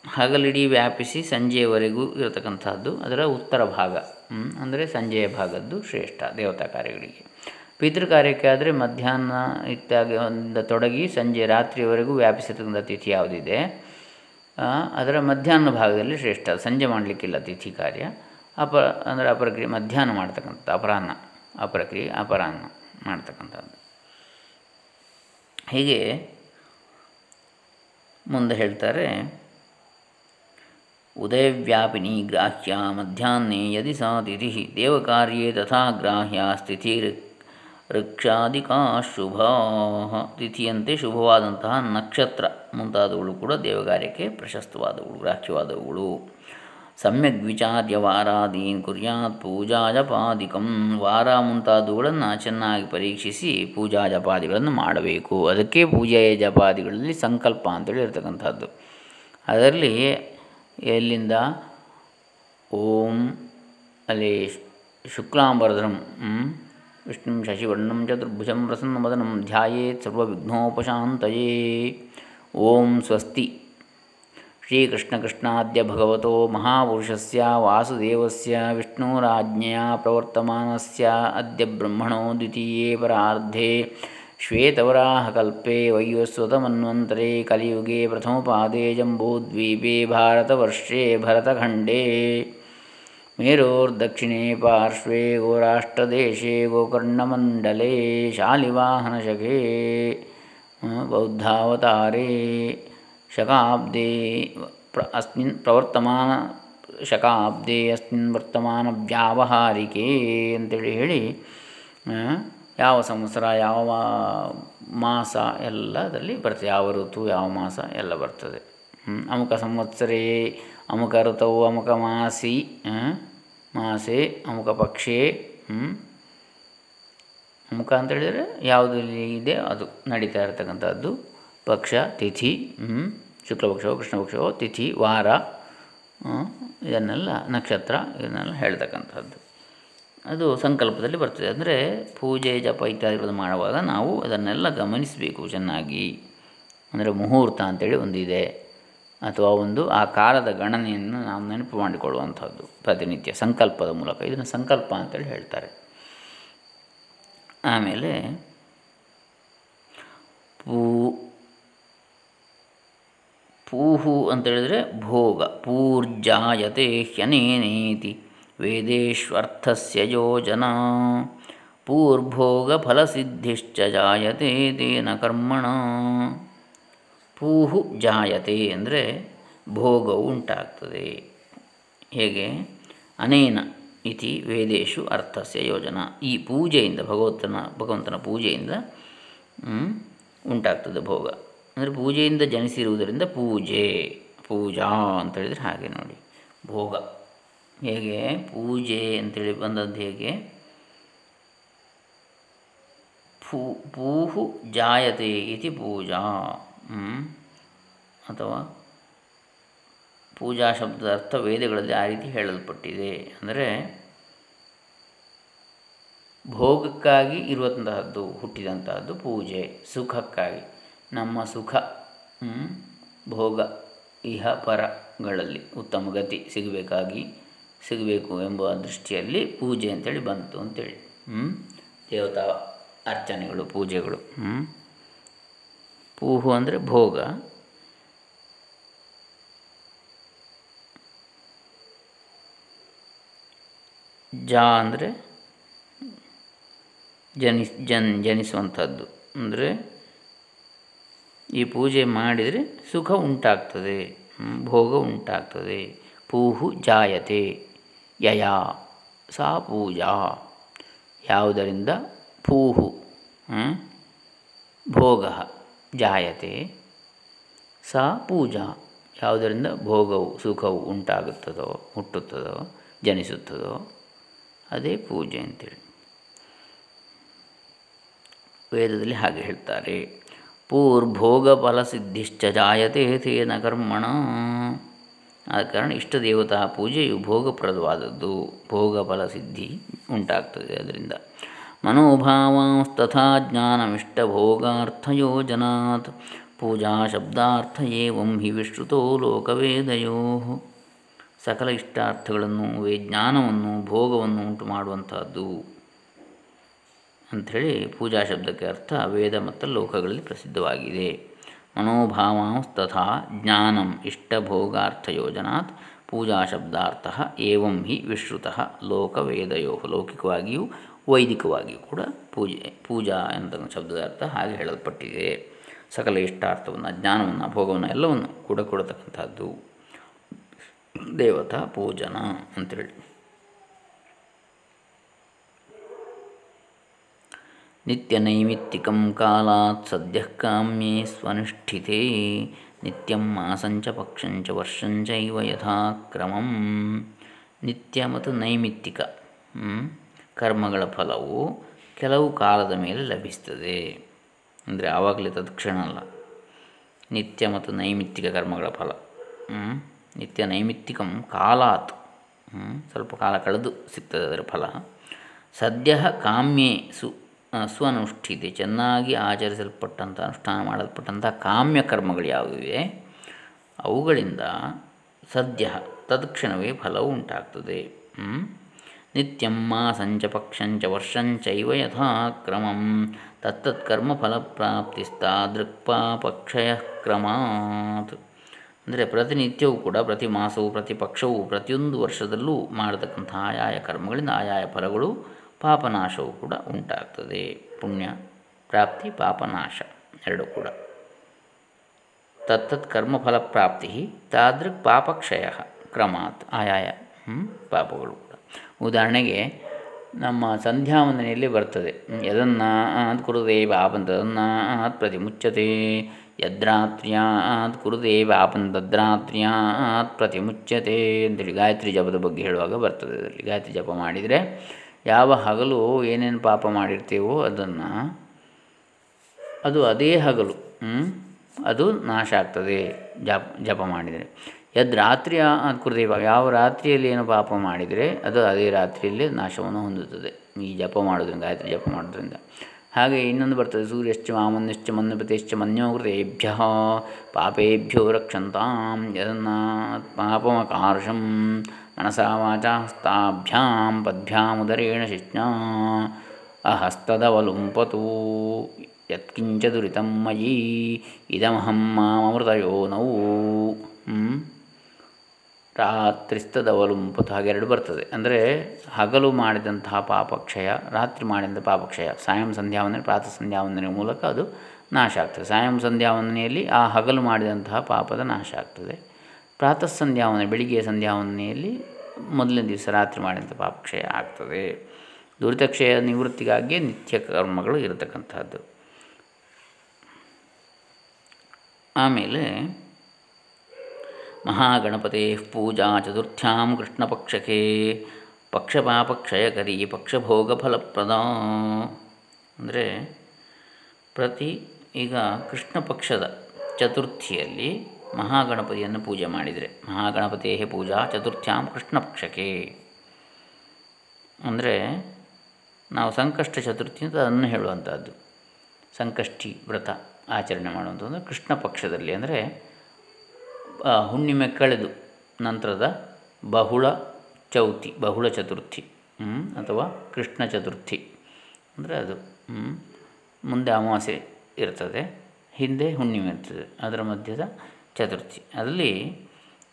ಹಗಲಿಡೀ ವ್ಯಾಪಿಸಿ ಸಂಜೆಯವರೆಗೂ ಇರತಕ್ಕಂಥದ್ದು ಅದರ ಉತ್ತರ ಭಾಗ. ಅಂದರೆ ಸಂಜೆಯ ಭಾಗದ್ದು ಶ್ರೇಷ್ಠ ದೇವತಾ ಕಾರ್ಯಗಳಿಗೆ. ಪಿತೃ ಕಾರ್ಯಕ್ಕೆ ಆದರೆ ಮಧ್ಯಾಹ್ನ ಇತ್ಯಾದಿ ಒಂದು ತೊಡಗಿ ಸಂಜೆ ರಾತ್ರಿಯವರೆಗೂ ವ್ಯಾಪಿಸಿರ್ತಕ್ಕಂಥ ತಿಥಿ ಯಾವುದಿದೆ? ಅದರ ಮಧ್ಯಾಹ್ನ ಭಾಗದಲ್ಲಿ ಶ್ರೇಷ್ಠ, ಸಂಜೆ ಮಾಡಲಿಕ್ಕಿಲ್ಲ ತಿಥಿ ಕಾರ್ಯ. ಅಪ, ಅಂದರೆ ಅಪರಕ್ರಿಯೆ ಮಧ್ಯಾಹ್ನ ಮಾಡ್ತಕ್ಕಂಥ ಅಪರಾಹ್ನ ಅಪ್ರಕ್ರಿಯೆ ಅಪರಾಹ್ನ ಮಾಡ್ತಕ್ಕಂಥದ್ದು. ಹೀಗೆ ಮುಂದೆ ಹೇಳ್ತಾರೆ ಉದಯವ್ಯಾಪಿನಿ ಗ್ರಾಹ್ಯ ಮಧ್ಯಾಹ್ನೆ ಯದಿ ಸಾ ತಿಥಿ ದೇವಕಾರ್ಯೇ ತಥಾ ಗ್ರಾಹ್ಯ ಸ್ಥಿತಿ ಋಕ್ಷಾದಿಕಾ ಶುಭ ತಿಥಿಯಂತೆ ಶುಭವಾದಂತಹ ನಕ್ಷತ್ರ ಮುಂತಾದವುಗಳು ಕೂಡ ದೇವಕಾರ್ಯಕ್ಕೆ ಪ್ರಶಸ್ತವಾದವುಗಳು, ಗ್ರಾಹ್ಯವಾದವುಗಳು. ಸಮ್ಯಕ್ ವಿಚಾರ್ಯ ವಾರಾದೀನ್ ಕುರ್ಯಾತ್ ಪೂಜಾ ಜಪಾದಿಕಂ ವಾರ ಮುಂತಾದವುಗಳನ್ನು ಚೆನ್ನಾಗಿ ಪರೀಕ್ಷಿಸಿ ಪೂಜಾ ಜಪಾದಿಗಳನ್ನು ಮಾಡಬೇಕು. ಅದಕ್ಕೆ ಪೂಜೆಯ ಜಪಾದಿಗಳಲ್ಲಿ ಸಂಕಲ್ಪ ಅಂತೇಳಿ ಇರ್ತಕ್ಕಂಥದ್ದು. ಅದರಲ್ಲಿ ಎಲ್ಲಿಂದ? ಓಂ ಅಲ್ಲಿ ಶುಕ್ಲಾಂಬರಧರಂ ವಿಷ್ಣು ಶಶಿವರ್ಣಂ ಚತುರ್ಭುಜಂ ಪ್ರಸನ್ನಮದನಂ ಧ್ಯಾಯೇತ್ ಸರ್ವವಿಘ್ನೋಪಶಾಂತಯೇ. ಓಂ ಸ್ವಸ್ತಿ. ಶ್ರೀಕೃಷ್ಣಕೃಷ್ಣಾದ್ಯ ಭಗವತೋ ಮಹಾಪುರುಷಸ್ಯ ವಾಸುದೇವಸ್ಯ ವಿಷ್ಣುರಾಜ್ಞೆಯ ಪ್ರವರ್ತಮಾನಸ್ಯ ಅದ್ಯ ಬ್ರಹ್ಮಣೋ ದ್ವಿತೀಯೇ ಪರಾರ್ಧೆ. ಶ್ವೇತವರಾಹಕಲ್ಪೆ ವೈವಸ್ವತಮನ್ವಂತರೆ ಕಲಿಯುಗೆ ಪ್ರಥಮಪಾದೆ ಜಂಬೂದ್ವೀಪೆ ಭಾರತವರ್ಷೆ ಭರತಖಂಡೇ ಮೇರೋರ್ದಕ್ಷಿಣೆ ಪಾರ್ಶ್ವೆ ಗೋರಾಷ್ಟ್ರದೇಶೆ ಗೋಕರ್ಣಮಂಡಲೆ ಶಾಲಿವಾಹನಶಕೆ ಬೌದ್ಧಾವತಾರೆ ಶಕಾಬ್ದೆ ಪ್ರ ಅಸ್ಮಿನ್ ಪ್ರವರ್ತಮಾನ ಶಕಾಬ್ದೆ ಅಸ್ಮಿನ್ ವರ್ತಮಾನ ವ್ಯಾವಹಾರಿಕೆ ಅಂತೇಳಿ ಹೇಳಿ ಯಾವ ಸಂವತ್ಸರ, ಯಾವ ಮಾಸ ಎಲ್ಲ ಅದರಲ್ಲಿ ಬರ್ತದೆ. ಯಾವ ಋತು, ಯಾವ ಮಾಸ ಎಲ್ಲ ಬರ್ತದೆ. ಅಮುಕ ಸಂವತ್ಸರೇ, ಅಮುಕ ಋತವು, ಅಮುಕ ಮಾಸಿ ಮಾಸೆ, ಅಮುಕ ಪಕ್ಷೇ ಅಮುಕ ಅಂತ ಹೇಳಿದರೆ ಯಾವುದು ಇದೆ, ಅದು ನಡೀತಾ ಇರತಕ್ಕಂಥದ್ದು. ಪಕ್ಷ, ತಿಥಿ ಶುಕ್ಲಪಕ್ಷವೋ ಕೃಷ್ಣಪಕ್ಷವೋ ತಿಥಿ, ವಾರ ಇದನ್ನೆಲ್ಲ ನಕ್ಷತ್ರ, ಇದನ್ನೆಲ್ಲ ಹೇಳ್ತಕ್ಕಂಥದ್ದು. ಅದು ಸಂಕಲ್ಪದಲ್ಲಿ ಬರ್ತದೆ. ಅಂದರೆ ಪೂಜೆ, ಜಪ ಇತ್ಯಾದಿಗಳನ್ನು ಮಾಡುವಾಗ ನಾವು ಅದನ್ನೆಲ್ಲ ಗಮನಿಸಬೇಕು ಚೆನ್ನಾಗಿ. ಅಂದರೆ ಮುಹೂರ್ತ ಅಂತೇಳಿ ಒಂದಿದೆ. ಅಥವಾ ಒಂದು ಆ ಕಾಲದ ಗಣನೆಯನ್ನು ನಾವು ನೆನಪು ಮಾಡಿಕೊಳ್ಳುವಂಥದ್ದು ಪ್ರತಿನಿತ್ಯ, ಸಂಕಲ್ಪದ ಮೂಲಕ. ಇದನ್ನು ಸಂಕಲ್ಪ ಅಂತೇಳಿ ಹೇಳ್ತಾರೆ. ಆಮೇಲೆ ಪೂ, ಪೂಹು ಅಂತೇಳಿದರೆ ಭೋಗ. ಪೂರ್ಜಾಯತೆ ಹ್ಯನೇನೇತಿ. ಯೋಜನಾ ಪೂರ್ಭೋಗ ಫಲಸಿದ್ಧಿಶ್ಚ ಜಾಯತೆ ತೇನ ಕರ್ಮಣ ಪೂಹು ಜಾಯತೆ ಅಂದರೆ ಭೋಗವು ಉಂಟಾಗ್ತದೆ. ಹೇಗೆ? ಅನೇನ ಇತಿ ವೇದೇಶು ಅರ್ಥಸ್ಯ ಯೋಜನಾ. ಈ ಪೂಜೆಯಿಂದ ಭಗವಂತನ ಭಗವಂತನ ಪೂಜೆಯಿಂದ ಉಂಟಾಗ್ತದೆ ಭೋಗ. ಅಂದರೆ ಪೂಜೆಯಿಂದ ಜನಿಸಿರುವುದರಿಂದ ಪೂಜೆ, ಪೂಜಾ ಅಂತ ಹೇಳಿದರೆ ಹಾಗೆ ನೋಡಿ. ಭೋಗ. ಹೇಗೆ? ಪೂಜೆ ಅಂತೇಳಿ ಬಂದದ್ದು ಹೇಗೆ? ಪೂ, ಪೂಹು ಜಾಯತೆ ಇತಿ ಪೂಜಾ. ಅಥವಾ ಪೂಜಾ ಶಬ್ದದ ಅರ್ಥ ವೇದಗಳಲ್ಲಿ ಆ ರೀತಿ ಹೇಳಲ್ಪಟ್ಟಿದೆ. ಅಂದರೆ ಭೋಗಕ್ಕಾಗಿ ಇರುವಂತಹದ್ದು, ಹುಟ್ಟಿದಂತಹದ್ದು ಪೂಜೆ, ಸುಖಕ್ಕಾಗಿ. ನಮ್ಮ ಸುಖ ಭೋಗ, ಇಹ, ಪರಗಳಲ್ಲಿ ಉತ್ತಮ ಗತಿ ಸಿಗಬೇಕಾಗಿ ಸಿಗಬೇಕು ಎಂಬ ದೃಷ್ಟಿಯಲ್ಲಿ ಪೂಜೆ ಅಂತೇಳಿ ಬಂತು ಅಂತೇಳಿ. ಹ್ಞೂ ದೇವತಾ ಅರ್ಚನೆಗಳು, ಪೂಜೆಗಳು. ಹ್ಞೂ ಪೂಹು ಅಂದರೆ ಭೋಗ. ಜಾ ಅಂದರೆ ಜನಿಸ್, ಜನ್, ಜನಿಸುವಂಥದ್ದು. ಅಂದರೆ ಈ ಪೂಜೆ ಮಾಡಿದರೆ ಸುಖ ಉಂಟಾಗ್ತದೆ. ಭೋಗ ಉಂಟಾಗ್ತದೆ. ಪೂಹು ಜಾಯತೆ. ಯಯ, ಸಾ ಪೂಜಾ, ಯಾವುದರಿಂದ ಪೂಹು ಭೋಗ, ಜಾಯತೆ. ಸಾ ಪೂಜಾ, ಯಾವುದರಿಂದ ಭೋಗವು, ಸುಖವು ಉಂಟಾಗುತ್ತದೋ ಹುಟ್ಟುತ್ತದೋ ಜನಿಸುತ್ತದೋ, ಅದೇ ಪೂಜೆ ಅಂತೇಳಿ. ವೇದದಲ್ಲಿ ಹಾಗೆ ಹೇಳ್ತಾರೆ. ಪೂರ್ಭೋಗ ಫಲಸಿದ್ಧಿಶ್ಚ ಜಾಯತೆ ತೇನ ಕರ್ಮಣ. ಆದ ಕಾರಣ ಇಷ್ಟ ದೇವತಾ ಪೂಜೆಯು ಭೋಗಪ್ರದವಾದದ್ದು ಭೋಗ ಫಲಸಿದ್ಧಿ ಉಂಟಾಗ್ತದೆ ಅದರಿಂದ ಮನೋಭಾವಾಸ್ತಥಾ ಜ್ಞಾನಮಿಷ್ಟಭೋಗಾರ್ಥಯೋಜನಾತ್ ಪೂಜಾ ಶಬ್ದಾರ್ಥ ಏವಂ ಹಿ ವಿಶ್ರುತೋ ಲೋಕವೇದಯೋ. ಸಕಲ ಇಷ್ಟಾರ್ಥಗಳನ್ನು ಜ್ಞಾನವನ್ನು, ಭೋಗವನ್ನು ಉಂಟು ಮಾಡುವಂಥದ್ದು ಅಂಥೇಳಿ ಪೂಜಾ ಶಬ್ದಕ್ಕೆ ಅರ್ಥ ವೇದ ಮತ್ತು ಲೋಕಗಳಲ್ಲಿ ಪ್ರಸಿದ್ಧವಾಗಿದೆ. ಮನೋಭಾವಾಂಸ್ತಥಾ ಜ್ಞಾನಂ ಇಷ್ಟಭೋಗಾರ್ಥಯೋಜನಾತ್ ಪೂಜಾ ಶಬ್ದಾರ್ಥ ಏವಂ ಹಿ ವಿಶ್ರುತಃ ಲೋಕವೇದಯೋ ಲೌಕಿಕವಾಗಿಯೂ ವೈದಿಕವಾಗಿಯೂ ಕೂಡ ಪೂಜೆ, ಪೂಜಾ ಎಂತ ಶಬ್ದದ ಅರ್ಥ ಹಾಗೆ ಹೇಳಲ್ಪಟ್ಟಿದೆ. ಸಕಲ ಇಷ್ಟಾರ್ಥವನ್ನು, ಜ್ಞಾನವನ್ನು, ಭೋಗವನ್ನು ಎಲ್ಲವನ್ನು ಕೂಡ ಕೊಡತಕ್ಕಂಥದ್ದು. ದೇವತಾ ಪೂಜನ ಅಂತೇಳಿ. ನಿತ್ಯನೈಮಿತ್ತಿಕಂ ಕಾಲಾತ್ ಸದ್ಯ ಕಾಮ್ಯೇ ಸ್ವನಿಷ್ಠಿತೆ ನಿತ್ಯಂ ಮಾಸಂಚ ಪಕ್ಷಂಚ ವರ್ಷಂಚೈವ ಯಥಾಕ್ರಮಂ ನಿತ್ಯ ಮತ್ತು ನೈಮಿತ್ತಿಕ ಕರ್ಮಗಳ ಫಲವು ಕೆಲವು ಕಾಲದ ಮೇಲೆ ಲಭಿಸ್ತದೆ. ಅಂದರೆ ಆವಾಗಲೇ ತತ್ಕ್ಷಣ ಅಲ್ಲ. ನಿತ್ಯ ಮತ್ತು ನೈಮಿತ್ತಿಕ ಕರ್ಮಗಳ ಫಲ ನಿತ್ಯ ನೈಮಿತ್ತಿಕಂ ಕಾಲಾತ್ ಸ್ವಲ್ಪ ಕಾಲ ಕಳೆದು ಸಿಗ್ತದೆ ಅದರ ಫಲ. ಸದ್ಯ ಕಾಮ್ಯೇ ಸು ಸ್ವನುಷ್ಠಿತೆ ಚೆನ್ನಾಗಿ ಆಚರಿಸಲ್ಪಟ್ಟಂಥ, ಅನುಷ್ಠಾನ ಮಾಡಲ್ಪಟ್ಟಂಥ ಕಾಮ್ಯ ಕರ್ಮಗಳು ಯಾವಿವೆ ಅವುಗಳಿಂದ ಸದ್ಯ, ತತ್ಕ್ಷಣವೇ ಫಲವು ಉಂಟಾಗ್ತದೆ. ನಿತ್ಯಂ ಮಾಸಂಚ ಪಕ್ಷಂಚ ವರ್ಷಂಚೈವ ಯಥಾ ಕ್ರಮಂ. ತತ್ತತ್ ಪಕ್ಷಯ ಕ್ರಮಾತ್. ಅಂದರೆ ಪ್ರತಿನಿತ್ಯವೂ ಕೂಡ, ಪ್ರತಿ ಮಾಸವೂ, ಪ್ರತಿ ಪಕ್ಷವೂ, ಪ್ರತಿಯೊಂದು ವರ್ಷದಲ್ಲೂ ಮಾಡತಕ್ಕಂಥ ಆಯಾಯ ಕರ್ಮಗಳಿಂದ ಆಯಾಯ ಫಲಗಳು ಪಾಪನಾಶವು ಕೂಡ ಉಂಟಾಗ್ತದೆ. ಪುಣ್ಯ, ಪ್ರಾಪ್ತಿ, ಪಾಪನಾಶ ಎರಡು ಕೂಡ. ತತ್ತತ್ ಕರ್ಮಫಲ ಪ್ರಾಪ್ತಿ ತಾದೃಕ್ ಪಾಪಕ್ಷಯ ಕ್ರಮಾತ್ ಆಯಾಯ ಪಾಪಗಳು ಕೂಡ. ಉದಾಹರಣೆಗೆ ನಮ್ಮ ಸಂಧ್ಯಾ ವಂದನೆಯಲ್ಲಿ ಬರ್ತದೆ. ಯದನ್ನಾತ್ ಕುರುದೇವ ಆಪಂತದನ್ನಾತ್ ಪ್ರತಿ ಮುಚ್ಚತೆ ಯದ್ರಾತ್ರ್ಯಾತ್ ಕುರುದೇವ ಆಪಂತದ್ರಾತ್ರ್ಯಾತ್ ಪ್ರತಿ ಮುಚ್ಚತೆ ಅಂತೇಳಿ ಗಾಯತ್ರಿ ಜಪದ ಬಗ್ಗೆ ಹೇಳುವಾಗ ಬರ್ತದೆ. ಅದರಲ್ಲಿ ಗಾಯತ್ರಿ ಜಪ ಮಾಡಿದರೆ ಯಾವ ಹಗಲು ಏನೇನು ಪಾಪ ಮಾಡಿರ್ತೀವೋ ಅದನ್ನು ಅದು ಅದೇ ಹಗಲು ಅದು ನಾಶ ಆಗ್ತದೆ, ಜಪ ಜಪ ಮಾಡಿದರೆ. ಯದ್ ರಾತ್ರಿ ಕುರುದೇವ, ಯಾವ ರಾತ್ರಿಯಲ್ಲಿ ಏನು ಪಾಪ ಮಾಡಿದರೆ ಅದು ಅದೇ ರಾತ್ರಿಯಲ್ಲಿ ನಾಶವನ್ನು ಹೊಂದುತ್ತದೆ. ಈ ಜಪ ಮಾಡೋದ್ರಿಂದ ಗಾಯತ್ರಿ ಜಪ ಮಾಡೋದ್ರಿಂದ ಹಾಗೆ ಇನ್ನೊಂದು ಬರ್ತದೆ, ಸೂರ್ಯಶ್ಚ ಮಾಮನ್ಯಶ್ಚ ಮನ್ಯಪತಿಶ್ಚ ಮನ್ಯೋಕೃತೇಭ್ಯ ಪಾಪೇಭ್ಯೋ ರಕ್ಷಂತಾಂ ಯದನ್ನ ಪಾಪಮಕಾರ್ಷಂ ಮನಸಾ ವಾಚ ಹಸ್ತಾಭ್ಯಾಂ ಪದ್ಭ್ಯಾಮುದರೇಣ ಶಿಷ್ಣಾ ಅಹಸ್ತದವಲುಂಪತು ಯತ್ಕಿಂಚ ದುರಿತಂ ಮಯಿ ಇದಮಹಂ ಮಾಮೃತಯೋ ರಾತ್ರಿಸ್ತದವಲುಂಪತು ಹಾಗೆ ಎರಡು ಬರ್ತದೆ. ಅಂದರೆ ಹಗಲು ಮಾಡಿದಂತಹ ಪಾಪಕ್ಷಯ, ರಾತ್ರಿ ಮಾಡಿದಂಥ ಪಾಪಕ್ಷಯ, ಸಾಯಂ ಸಂಧ್ಯಾವಂದನೆ ಪ್ರಾತಃ ಸಂಧ್ಯಾವಂದನೆ ಮೂಲಕ ಅದು ನಾಶ ಆಗ್ತದೆ. ಸಾಯಂ ಸಂಧ್ಯಾವಂದನೆಯಲ್ಲಿ ಆ ಹಗಲು ಮಾಡಿದಂತಹ ಪಾಪದ ನಾಶ ಆಗ್ತದೆ. ಪ್ರಾತಃ ಸಂಧ್ಯಾವನೆ ಬೆಳಿಗ್ಗೆ ಸಂಧ್ಯಾವಂದನೆಯಲ್ಲಿ ಮೊದಲನೇ ದಿವಸ ರಾತ್ರಿ ಮಾಡಿದಂಥ ಪಾಪಕ್ಷಯ ಆಗ್ತದೆ. ದುರಿತಕ್ಷಯ ನಿವೃತ್ತಿಗಾಗಿಯೇ ನಿತ್ಯ ಕರ್ಮಗಳು ಇರತಕ್ಕಂಥದ್ದು. ಆಮೇಲೆ ಮಹಾಗಣಪತಿ ಪೂಜಾ ಚತುರ್ಥ್ಯಾಂ ಕೃಷ್ಣಪಕ್ಷಕೆ ಪಕ್ಷಪಾಪಕ್ಷಯಕರಿ ಪಕ್ಷಭೋಗ ಫಲಪ್ರದ ಅಂದರೆ ಪ್ರತಿ ಈಗ ಕೃಷ್ಣ ಪಕ್ಷದ ಚತುರ್ಥಿಯಲ್ಲಿ ಮಹಾಗಣಪತಿಯನ್ನು ಪೂಜೆ ಮಾಡಿದರೆ. ಮಹಾಗಣಪತಿಯೇ ಪೂಜಾ ಚತುರ್ಥ್ಯಾಂ ಕೃಷ್ಣ ಪಕ್ಷಕೆ ಅಂದರೆ ನಾವು ಸಂಕಷ್ಟ ಚತುರ್ಥಿ ಅಂತ ಅದನ್ನು ಹೇಳುವಂಥದ್ದು. ಸಂಕಷ್ಟಿ ವ್ರತ ಆಚರಣೆ ಮಾಡುವಂಥದ್ದು ಕೃಷ್ಣ ಪಕ್ಷದಲ್ಲಿ ಅಂದರೆ ಹುಣ್ಣಿಮೆ ಕಳೆದು ನಂತರದ ಬಹುಳ ಚೌತಿ, ಬಹುಳ ಚತುರ್ಥಿ ಅಥವಾ ಕೃಷ್ಣ ಚತುರ್ಥಿ. ಅಂದರೆ ಅದು ಮುಂದೆ ಅಮಾವಾಸ್ಯೆ ಇರ್ತದೆ, ಹಿಂದೆ ಹುಣ್ಣಿಮೆ ಇರ್ತದೆ. ಅದರ ಮಧ್ಯದ ಚತುರ್ಥಿ. ಅಲ್ಲಿ,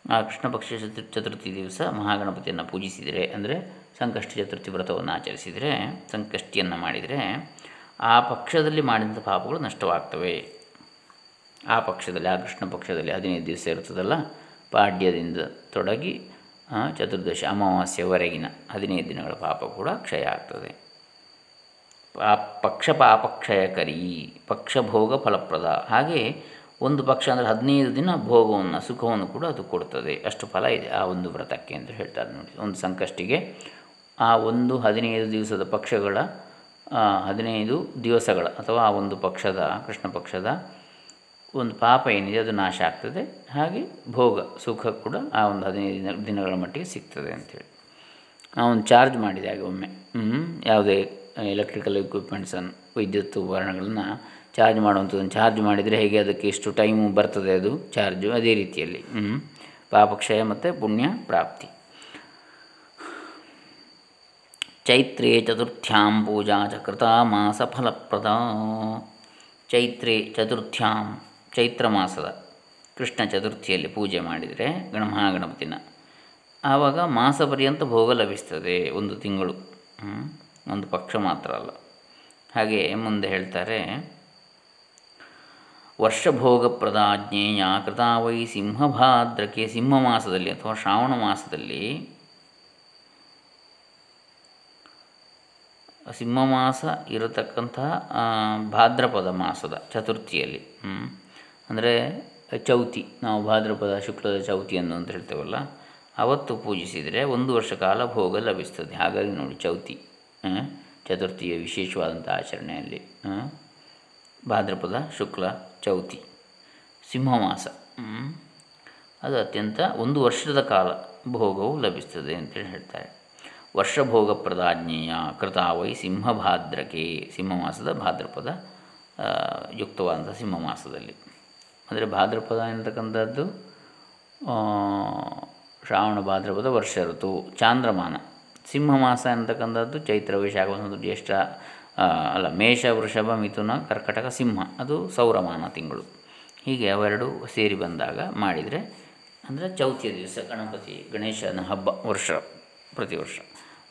ಆ ಕೃಷ್ಣ ಪಕ್ಷ ಚತುರ್ ಚತುರ್ಥಿ ದಿವಸ ಮಹಾಗಣಪತಿಯನ್ನು ಪೂಜಿಸಿದರೆ, ಅಂದರೆ ಸಂಕಷ್ಟ ಚತುರ್ಥಿ ವ್ರತವನ್ನು ಆಚರಿಸಿದರೆ, ಸಂಕಷ್ಟಿಯನ್ನು ಮಾಡಿದರೆ, ಆ ಪಕ್ಷದಲ್ಲಿ ಮಾಡಿದಂಥ ಪಾಪಗಳು ನಷ್ಟವಾಗ್ತವೆ. ಆ ಪಕ್ಷದಲ್ಲಿ, ಆ ಕೃಷ್ಣ ಪಕ್ಷದಲ್ಲಿ ಹದಿನೈದು ದಿವಸ ಇರ್ತದಲ್ಲ, ಪಾಡ್ಯದಿಂದ ತೊಡಗಿ ಚತುರ್ದಶಿ ಅಮಾವಾಸ್ಯವರೆಗಿನ ಹದಿನೈದು ದಿನಗಳ ಪಾಪ ಕೂಡ ಕ್ಷಯ ಆಗ್ತದೆ. ಪಾ ಪಕ್ಷ ಪಾಪಕ್ಷಯಕರಿ ಪಕ್ಷಭೋಗ ಫಲಪ್ರದ. ಹಾಗೆ ಒಂದು ಪಕ್ಷ ಅಂದರೆ ಹದಿನೈದು ದಿನ ಭೋಗವನ್ನು, ಸುಖವನ್ನು ಕೂಡ ಅದು ಕೊಡ್ತದೆ. ಅಷ್ಟು ಫಲ ಇದೆ ಆ ಒಂದು ವ್ರತಕ್ಕೆ ಅಂತ ಹೇಳ್ತಾರೆ ನೋಡಿ. ಒಂದು ಸಂಕಷ್ಟಿಗೆ ಆ ಒಂದು ಹದಿನೈದು ದಿವಸದ ಪಕ್ಷಗಳ ಹದಿನೈದು ದಿವಸಗಳ ಅಥವಾ ಆ ಒಂದು ಪಕ್ಷದ, ಕೃಷ್ಣ ಪಕ್ಷದ ಒಂದು ಪಾಪ ಏನಿದೆ ಅದು ನಾಶ ಆಗ್ತದೆ. ಹಾಗೆ ಭೋಗ, ಸುಖ ಕೂಡ ಆ ಒಂದು ಹದಿನೈದು ದಿನ, ದಿನಗಳ ಮಟ್ಟಿಗೆ ಸಿಗ್ತದೆ ಅಂಥೇಳಿ ಒಂದು ಚಾರ್ಜ್ ಮಾಡಿದೆ ಹಾಗೆ ಒಮ್ಮೆ. ಯಾವುದೇ ಎಲೆಕ್ಟ್ರಿಕಲ್ ಎಕ್ವಿಪ್ಮೆಂಟ್ಸನ್ನು ವಿದ್ಯುತ್ ಉಪಕರಣಗಳನ್ನು ಚಾರ್ಜ್ ಮಾಡುವಂಥದ್ದನ್ನು ಚಾರ್ಜ್ ಮಾಡಿದರೆ ಹೇಗೆ ಅದಕ್ಕೆ ಎಷ್ಟು ಟೈಮು ಬರ್ತದೆ ಅದು ಚಾರ್ಜು ಅದೇ ರೀತಿಯಲ್ಲಿ. ಪಾಪಕ್ಷಯ ಮತ್ತು ಪುಣ್ಯ ಪ್ರಾಪ್ತಿ. ಚೈತ್ರೇ ಚತುರ್ಥ್ಯಾಂ ಪೂಜಾ ಚಕೃತ ಮಾಸ ಫಲಪ್ರದ. ಚೈತ್ರೇ ಚತುರ್ಥ್ಯಾಂ ಚೈತ್ರ ಮಾಸದ ಕೃಷ್ಣ ಚತುರ್ಥಿಯಲ್ಲಿ ಪೂಜೆ ಮಾಡಿದರೆ ಗಣ ಮಹಾಗಣಪತಿನ ಆವಾಗ ಮಾಸ ಪರ್ಯಂತ ಭೋಗ ಲಭಿಸ್ತದೆ ಒಂದು ತಿಂಗಳು. ಒಂದು ಪಕ್ಷ ಮಾತ್ರ ಅಲ್ಲ. ಹಾಗೆ ಮುಂದೆ ಹೇಳ್ತಾರೆ ವರ್ಷಭೋಗ ಪ್ರದಾಜ್ಞೇಯ ಕೃತಾವೈ ಸಿಂಹಭಾದ್ರಕ್ಕೆ ಸಿಂಹ ಮಾಸದಲ್ಲಿ ಅಥವಾ ಶ್ರಾವಣ ಮಾಸದಲ್ಲಿ ಸಿಂಹ ಮಾಸ ಇರತಕ್ಕಂತಹ ಭಾದ್ರಪದ ಮಾಸದ ಚತುರ್ಥಿಯಲ್ಲಿ ಅಂದರೆ ಚೌತಿ, ನಾವು ಭಾದ್ರಪದ, ಶುಕ್ಲದ ಚೌತಿಯನ್ನು ಅಂತ ಹೇಳ್ತೇವಲ್ಲ, ಅವತ್ತು ಪೂಜಿಸಿದರೆ ಒಂದು ವರ್ಷ ಕಾಲ ಭೋಗ ಲಭಿಸ್ತದೆ. ಹಾಗಾಗಿ ನೋಡಿ ಚೌತಿ ಚತುರ್ಥಿಯ ವಿಶೇಷವಾದಂಥ ಆಚರಣೆಯಲ್ಲಿ ಭಾದ್ರಪದ, ಶುಕ್ಲ ಚೌತಿ, ಸಿಂಹಮಾಸ. ಅದು ಅತ್ಯಂತ ಒಂದು ವರ್ಷದ ಕಾಲ ಭೋಗವು ಲಭಿಸ್ತದೆ ಅಂತೇಳಿ ಹೇಳ್ತಾರೆ. ವರ್ಷಭೋಗ ಪ್ರದಾಜ್ಞೆಯ ಕೃತಾವೈ ಸಿಂಹಭಾದ್ರಕೆ, ಸಿಂಹಮಾಸದ ಭಾದ್ರಪದ ಯುಕ್ತವಾದಂಥ ಸಿಂಹಮಾಸದಲ್ಲಿ. ಅಂದರೆ ಭಾದ್ರಪದ ಎಂತಕ್ಕಂಥದ್ದು ಶ್ರಾವಣ ಭಾದ್ರಪದ ವರ್ಷ ಋತು, ಚಾಂದ್ರಮಾನ. ಸಿಂಹಮಾಸ ಎನ್ನತಕ್ಕಂಥದ್ದು ಚೈತ್ರ ವೈಶಾಖ ಜ್ಯೇಷ್ಠ ಅಲ್ಲ ಮೇಷ ವೃಷಭ ಮಿಥುನ ಕರ್ಕಟಕ ಸಿಂಹ, ಅದು ಸೌರಮಾನ ತಿಂಗಳು. ಹೀಗೆ ಅವೆರಡು ಸೇರಿ ಬಂದಾಗ ಮಾಡಿದರೆ ಅಂದರೆ ಚೌತಿಯ ದಿವಸ, ಗಣಪತಿ, ಗಣೇಶನ ಹಬ್ಬ, ವರ್ಷ, ಪ್ರತಿ ವರ್ಷ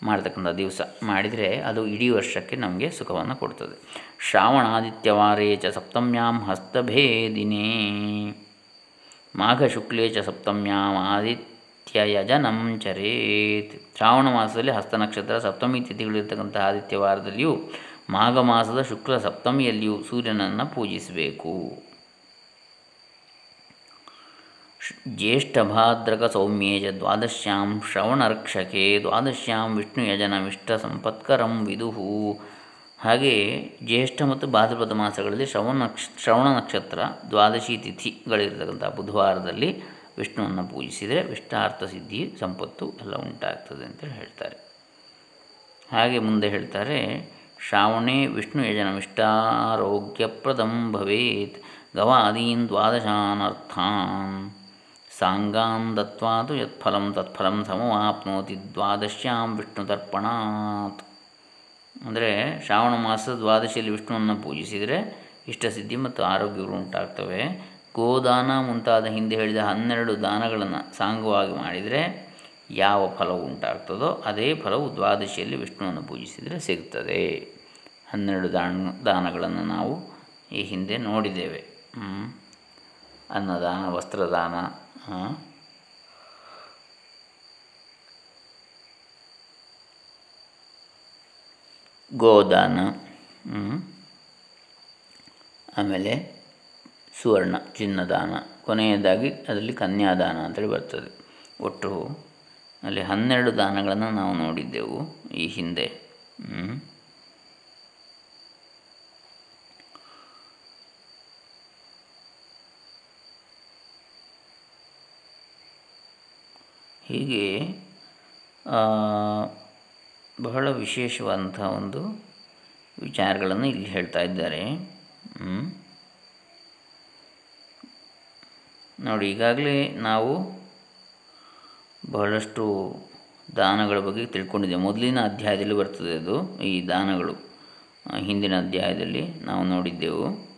ಮಾಡತಕ್ಕಂಥ ದಿವಸ. ಮಾಡಿದರೆ ಅದು ಇಡೀ ವರ್ಷಕ್ಕೆ ನಮಗೆ ಸುಖವನ್ನು ಕೊಡ್ತದೆ. ಶ್ರಾವಣಾದಿತ್ಯವಾರೇ ಚ ಸಪ್ತಮ್ಯಾಂ ಹಸ್ತಭೇದಿನೇ ಮಾಘ ಶುಕ್ಲೇ ಚ ಸಪ್ತಮ್ಯಾಂ ಆದಿತ್ಯಯಜನಂ ಚರೇತ್. ಶ್ರಾವಣ ಮಾಸದಲ್ಲಿ ಹಸ್ತನಕ್ಷತ್ರ ಸಪ್ತಮಿ ತಿಥಿಗಳಿರ್ತಕ್ಕಂಥ ಆದಿತ್ಯವಾರದಲ್ಲಿಯೂ ಮಾಘ ಮಾಸದ ಶುಕ್ಲ ಸಪ್ತಮಿಯಲ್ಲಿಯೂ ಸೂರ್ಯನನ್ನು ಪೂಜಿಸಬೇಕು. ಜ್ಯೇಷ್ಠಭಾದ್ರಕ ಸೌಮ್ಯೇಜ ದ್ವಾದಶ್ಯಾಂ ಶ್ರವಣರ್ಕ್ಷಕೆ ದ್ವಾದಶ್ಯಾಂ ವಿಷ್ಣು ಯಜನಮಿಷ್ಟ ಸಂಪತ್ಕರಂ ವಿದುಹು. ಹಾಗೆ ಜ್ಯೇಷ್ಠ ಮತ್ತು ಭಾದ್ರಪದ ಮಾಸಗಳಲ್ಲಿ ಶ್ರವಣ ಶ್ರವಣ ನಕ್ಷತ್ರ ದ್ವಾದಶಿ ತಿಥಿಗಳಿರತಕ್ಕಂಥ ಬುಧವಾರದಲ್ಲಿ ವಿಷ್ಣುವನ್ನು ಪೂಜಿಸಿದರೆ ವಿಷ್ಣಾರ್ಥ ಸಿದ್ಧಿ, ಸಂಪತ್ತು ಎಲ್ಲ ಉಂಟಾಗ್ತದೆ ಅಂತೇಳಿ ಹೇಳ್ತಾರೆ. ಹಾಗೆ ಮುಂದೆ ಹೇಳ್ತಾರೆ ಶ್ರಾವಣೆ ವಿಷ್ಣು ಯಜನಮಿಷ್ಟಾರೋಗ್ಯಪ್ರದಂ ಭವೇತ್ ಗವಾದೀನ್ ದ್ವಾದಶಾನರ್ಥಾನ್. ಸಾಂಗಾನ್ ದತ್ವಾತು ಯತ್ಫಲಂ, ತತ್ಫಲಂ ಸಮವಾಪ್ನೋತಿ ದ್ವಾದಶ್ಯಾಂ ವಿಷ್ಣು ತರ್ಪಣಾತ್ ಅಂದರೆ ಶ್ರಾವಣ ಮಾಸ ದ್ವಾದಶಿಯಲ್ಲಿ ವಿಷ್ಣುವನ್ನು ಪೂಜಿಸಿದರೆ ಇಷ್ಟಸಿದ್ಧಿ ಮತ್ತು ಆರೋಗ್ಯಗಳು ಉಂಟಾಗ್ತವೆ. ಗೋದಾನ ಮುಂತಾದ ಹಿಂದೆ ಹೇಳಿದ ಹನ್ನೆರಡು ದಾನಗಳನ್ನು ಸಾಂಗವಾಗಿ ಮಾಡಿದರೆ ಯಾವ ಫಲವು ಉಂಟಾಗ್ತದೋ ಅದೇ ಫಲವು ದ್ವಾದಶಿಯಲ್ಲಿ ವಿಷ್ಣುವನ್ನು ಪೂಜಿಸಿದರೆ ಸಿಗ್ತದೆ. ಹನ್ನೆರಡು ದಾನ ದಾನಗಳನ್ನು ನಾವು ಈ ಹಿಂದೆ ನೋಡಿದ್ದೇವೆ. ಅನ್ನದಾನ, ವಸ್ತ್ರದಾನ ಗೋದಾನ ಆಮೇಲೆ ಸುವರ್ಣ, ಚಿನ್ನದಾನ. ಕೊನೆಯದಾಗಿ ಅದರಲ್ಲಿ ಕನ್ಯಾದಾನ ಅಂತೇಳಿ ಬರ್ತದೆ. ಒಟ್ಟು ಅಲ್ಲಿ ಹನ್ನೆರಡು ದಾನಗಳನ್ನು ನಾವು ನೋಡಿದ್ದೆವು ಈ ಹಿಂದೆ. ಹೀಗೆ ಬಹಳ ವಿಶೇಷವಾದಂಥ ಒಂದು ವಿಚಾರಗಳನ್ನು ಇಲ್ಲಿ ಹೇಳ್ತಾ ಇದ್ದಾರೆ. ನೋಡಿ, ಈಗಾಗಲೇ ನಾವು ಬಹಳಷ್ಟು ದಾನಗಳ ಬಗ್ಗೆ ತಿಳ್ಕೊಂಡಿದ್ದೇವೆ ಮೊದಲಿನ ಅಧ್ಯಾಯದಲ್ಲಿ ಬರ್ತದೆ ಅದು, ಈ ದಾನಗಳು. ಹಿಂದಿನ ಅಧ್ಯಾಯದಲ್ಲಿ ನಾವು ನೋಡಿದ್ದೆವು.